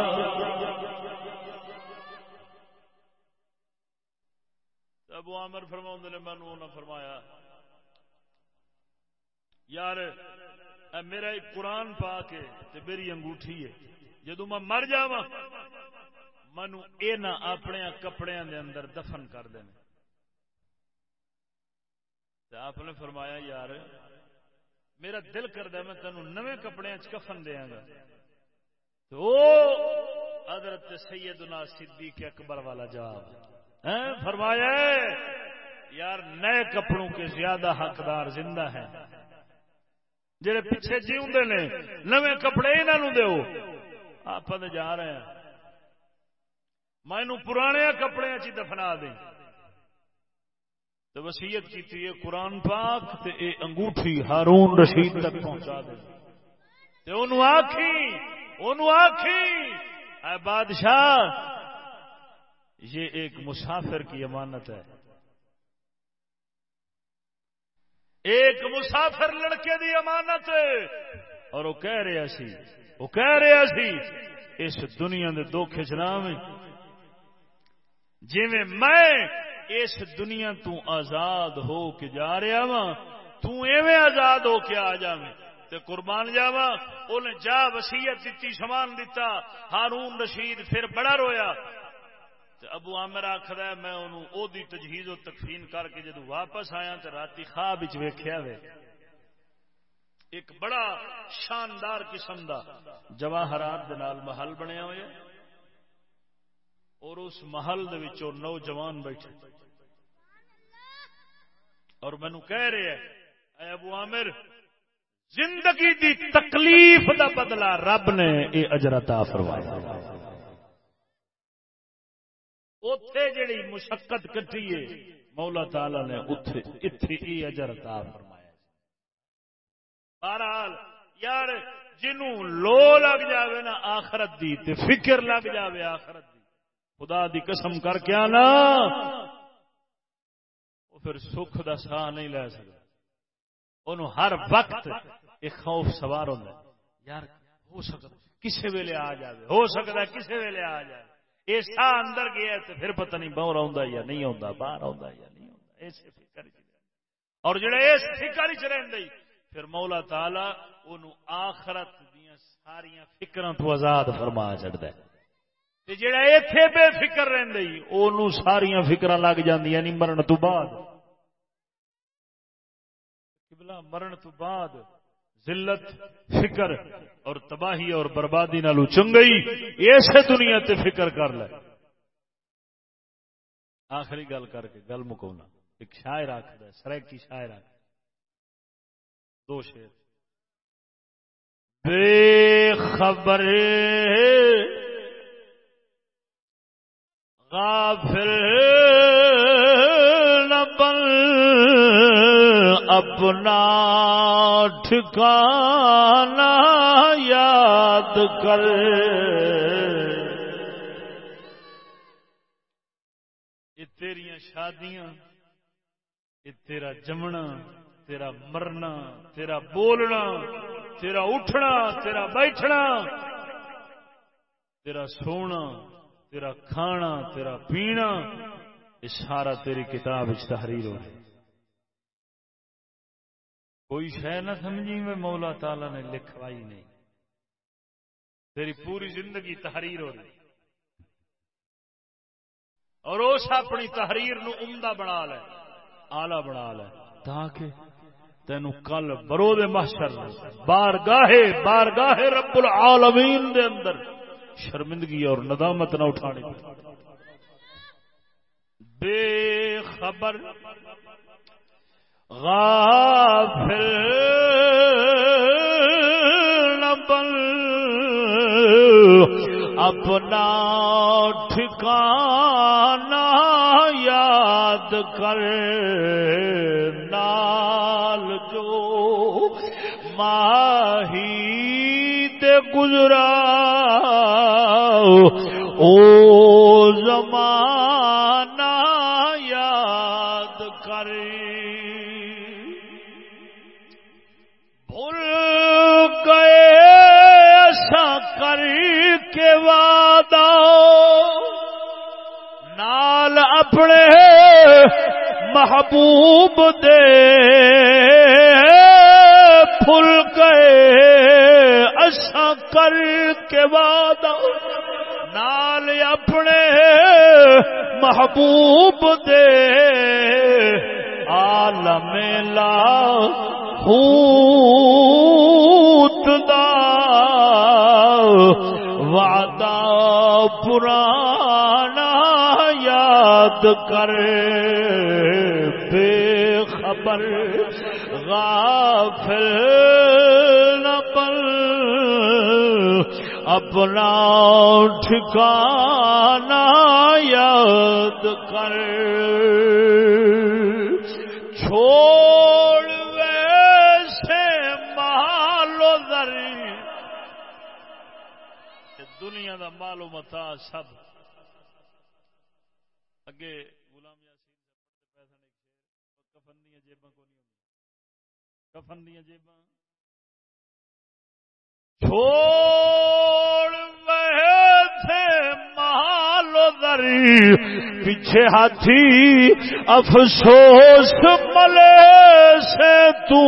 ابو عامر فرماؤں نے مینو نہ فرمایا، یار میرا ایک قرآن پا کے میری انگوٹھی ہے۔ جدو میں مر جا منو یہ نہ اپنے کپڑے دے اندر دفن کر دیں آپ نے فرمایا، یار، میرا دل کرتا میں تینوں نوے کپڑے کفن دیا گا تو حضرت سیدنا صدیق اکبر والا جواب۔ فرمایا، یار، نئے کپڑوں کے زیادہ حقدار زندہ ہیں۔ جڑے پیچھے جیوندے نے نوے کپڑے انہوں دو آپ جا رہے ہیں۔ میں پرانے کپڑے چ جی دفنا دیں۔ تو وسیعت کی قرآن پاک تے اے انگوٹھی ہارون رشید تک پہنچا دے تے انہوں آکھی انہوں آکھی، اے بادشاہ، یہ ایک مسافر کی امانت ہے۔ ایک مسافر لڑکے دی امانت ہے۔ اور وہ کہہ رہا سی وہ کہہ رہا سی، اس دنیا دے دو کھچنا میں جی میں اس دنیا تو آزاد ہو کے جا رہا وا تیویں آزاد ہو کے آ جا تے قربان جاوا انہیں جا وسیعت دیتی سامان دیتا ہارون رشید پھر بڑا رویا۔ تے ابو عامر آخر میں انہوں، او دی تجہیز و تکفین کر کے جدو واپس آیا تو رات خواب ویخیا وے۔ ایک بڑا شاندار قسم دا جواہرات محل بنیا ہوا اور اس محل دے نوجوان بیٹھے۔ اور مینو کہہ رہے ہیں، اے ابو عامر، زندگی دی تکلیف دا بدلہ رب نے یہ اجرتا فرمایا۔ اتے جڑی مشقت کٹی ہے، مولا تعالی نے اتے یہ اجرتا فرمایا۔ بہرحال، یار، جنوں لو لگ جاوے نا آخرت دی تے فکر لگ جاوے آخرت دی۔ خدا دی قسم کر کے آنا۔ وہ پھر سکھ دا سا نہیں لے سکتا۔ انہوں ہر وقت ایک خوف سوار ہوتا یار، ہو سکتا کسی ویلے آ جائے ہو سکتا کسی ویلے آ جائے یہ سا اندر گیا تو پھر پتہ نہیں باہر آ یا نہیں آتا باہر آ یا نہیں آتا ایسے فکر اور جڑا اس فکر چ رہی پھر مولا تالا ان آخرت دیا ساریا فکر تو آزاد فرما چڑھتا ہے۔ جڑا اتے بے فکر رہ ساریا فکر لگ جی مرن تو بعد۔ مرن تو بعد ذلت، فکر اور تباہی اور بربادی نالو چنگئی اسے دنیا تے فکر کر لے۔ آخری گل کر کے گل مکونا۔ ایک شاعر آخر سریکی شاعر آخر دو شیر بے خبر غافل نہ بن اپنا ٹھکانا یاد کر۔ یہ تیریاں شادیاں، یہ تیرا جمنا۔ تیرا مرنا، تیرا بولنا، تیرا اٹھنا، تیرا بیٹھنا، تیرا سونا، تیرا کھانا، تیرا پینا، یہ سارا تیری کتاب تحریر ہو کوئی شہ نہ سمجھی میں مولا تعالی نے لکھوائی نہیں۔ تیری پوری زندگی تحریر ہو رہی۔ اور اس اپنی تحریر نو عمدہ بنا لے آلہ بنا لے، تاکہ تینو کل برو دے محشر بار گاہے بار گاہے رب العالمین دے اندر شرمندگی اور ندامت نہ اٹھانی بے خبر، غافل نہ بن۔ اپنا ٹھکانا یاد کر۔ گزرا او زمانہ یاد کر۔ بھول گئے ایسا کر کے وعدہ۔ نال اپنے محبوب دے۔ پھل گئے ایسا کر کے وعدہ، نال اپنے محبوب دے عالم لا ہوت دا وعدہ پرانا یاد کر بے خبر غافل اپنا ٹھکانا یاد کر۔ چھوڑ ویسے مالو در دنیا دا مالو متا سب۔ اگے غلام یاسین پیسہ نہیں کفن دیا جیباں کو نہیں کفن دیا جیباں چھوڑ تھے مال دری، پیچھے ہاتھی افسوس ملے سے تو۔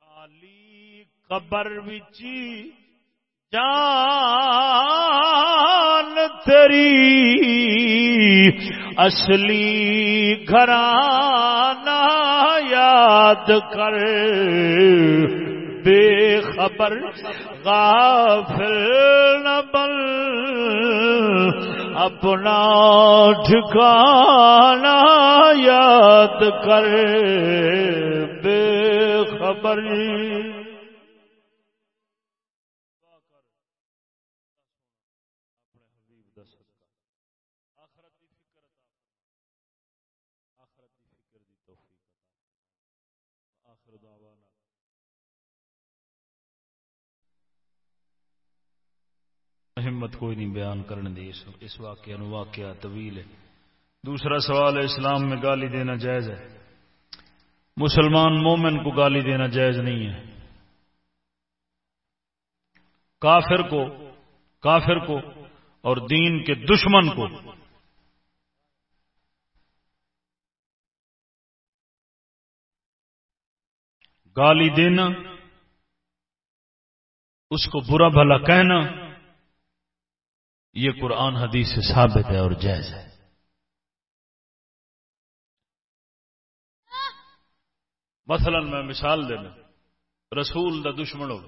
کالی قبر بچی جان تیری اصلی گھرانا یاد کر بے خبر غافل نہ بن اپنا ٹھکانا یاد کر بے خبر ہمت کوئی نہیں بیان کرنے دی، اس واقعہ نو واقعہ طویل ہے۔ دوسرا سوال ہے، اسلام میں گالی دینا جائز ہے؟ مسلمان مومن کو گالی دینا جائز نہیں ہے۔ کافر کو کافر کو اور دین کے دشمن کو۔ گالی دینا، اس کو برا بھلا کہنا۔ یہ قرآن حدیث سے ثابت ہے اور جائز ہے۔ مثلا میں مثال دینا رسول دا دشمن ہو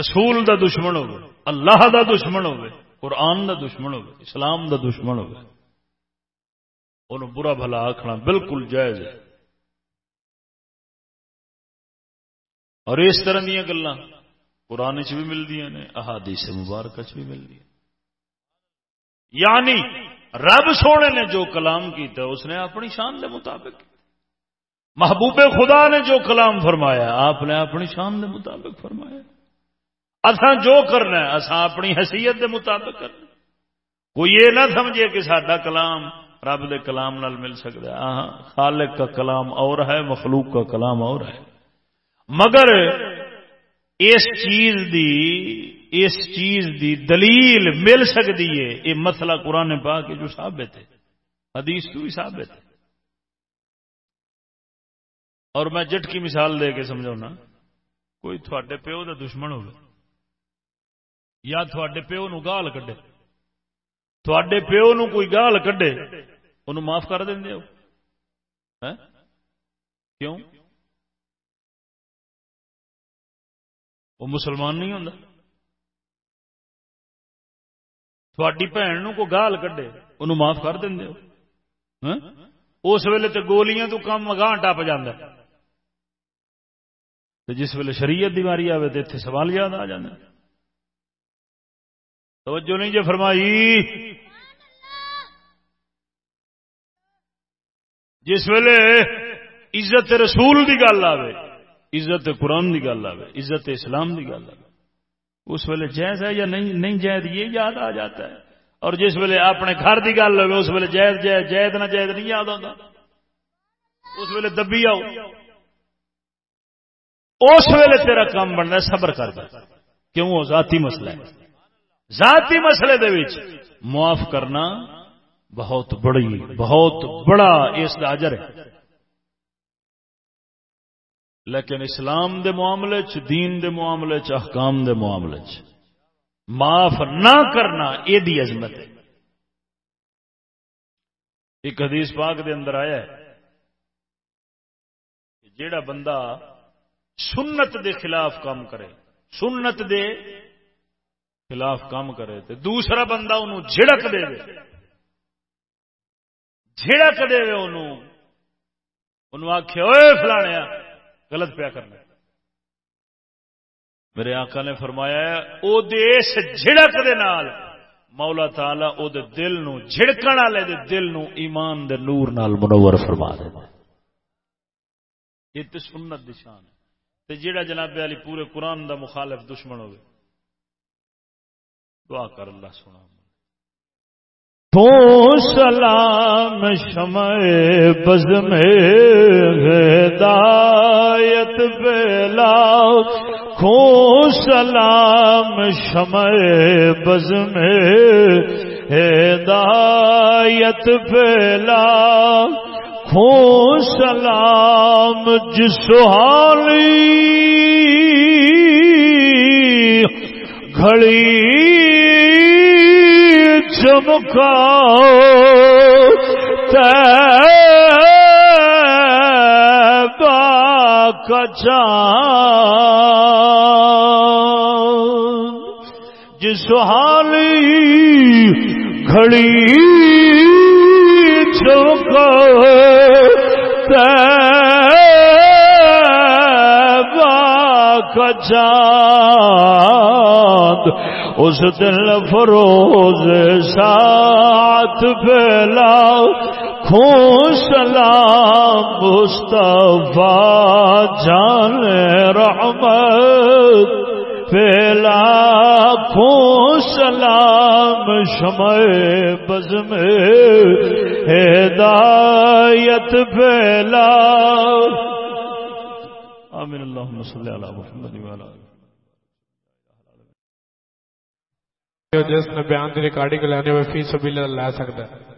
رسول دا دشمن ہو اللہ دا دشمن ہو قرآن دا دشمن ہو اسلام دا دشمن ہو انہوں برا بھلا آخنا بالکل جائز ہے۔ اور اس طرح دیا گلان قرآن چ بھی ملتی ہیں احادیث مبارک چ بھی ملتی یعنی رب سونے نے جو کلام کیتا، اس نے اپنی شان دے مطابق۔ محبوب خدا نے جو کلام فرمایا، آپ نے اپنی شان دے مطابق فرمایا۔ اساں جو کرنا ہے، اساں اپنی حیثیت دے مطابق کرنا کوئی یہ نہ سمجھے کہ سڈا کلام رب دے کلام نال مل سکتا ہے۔ خالق کا کلام اور ہے، مخلوق کا کلام اور ہے۔ مگر اس چیز دی، اس چیز دی دلیل مل سکتی ہے۔ یہ مسئلہ قرآن پا کے جو ثابت ہے۔ حدیث تو ہی ثابت ہے۔ اور میں جٹ کی مثال دے کے سمجھا کوئی تھوڑے پیو کا دشمن ہو یا تھوڑے پیو نو گال کڈے۔ تھوڑے پیو نو کوئی گال کڈے ان معاف کر دیں ہو۔ ہاں؟ کیوں؟ وہ مسلمان نہیں ہوں تھوڑی بھن کو گال کڈے ان معاف کر دیں ہاں؟ اس ویلے تو گولیاں تو کم اگاہ ٹپ جا جس ویلے شریعت دی واری آئے تو اتنے سوال یاد آ جائے توجہ نہیں جی فرمائی۔ جس ویلے عزت رسول دی گل آئے عزت قرآن دی گل آئے عزت اسلام دی گل آئے اس ویلے جائز ہے یا نہیں؟ نہیں جائز، یہ یاد آ جاتا ہے۔ اور جس ویلے اپنے گھر کی گل ہوئے اس ویلے جائز جائز جائز نہ جائز نہیں یاد آتا اس ویلے دبی آؤ۔ اس ویلے تیرا کام بننا صبر کر۔ کیوں؟ وہ ذاتی مسئلہ ہے۔ ذاتی مسئلے دے وچ معاف کرنا بہت بڑی، بہت بڑا اس کا اجر ہے۔ لیکن اسلام دے معاملے چ، دین دے معاملے چ، احکام دے معاملے چ۔ معاف نہ کرنا یہ عظمت ہے۔ ایک حدیث پاک دے اندر آیا ہے جیڑا بندہ سنت دے خلاف کام کرے، سنت دے خلاف کام کرے تو دوسرا بندہ انہوں جھڑک دے دے جھڑک دے دے انہوں۔ انہوں آکھے اوے فلانے غلط پیا کرنا میرے آقا نے فرمایا او دے اس جھڑک دے نال، مولا تعالی او دے دل نو جھڑکن والے دے دل نو ایمان دے نور نال منور فرما دے یہ تے سنت دی شان ہے۔ تے جیڑا جناب علی پورے قرآن دا مخالف دشمن ہوئے، دعا کر اللہ سنا تو سلام شمع بز میں ہدایت بیلا کھو سلام شمع بز میں ہدایت بیلا کھو سلام جس حالی گھڑی چمکا کچا جس حالی گھڑی چمکا کچا اس دل فروز ساتھ پھیلا خون سلام مصطفیٰ جان رحمت پھیلا خون سلام شمع بز میں ہدایت پھیلا آمین، اللہم صلی اللہ محمد والا جس نے بیان کی ریکارڈنگ لینے ہوئے فی سبھی لے سکتا ہے۔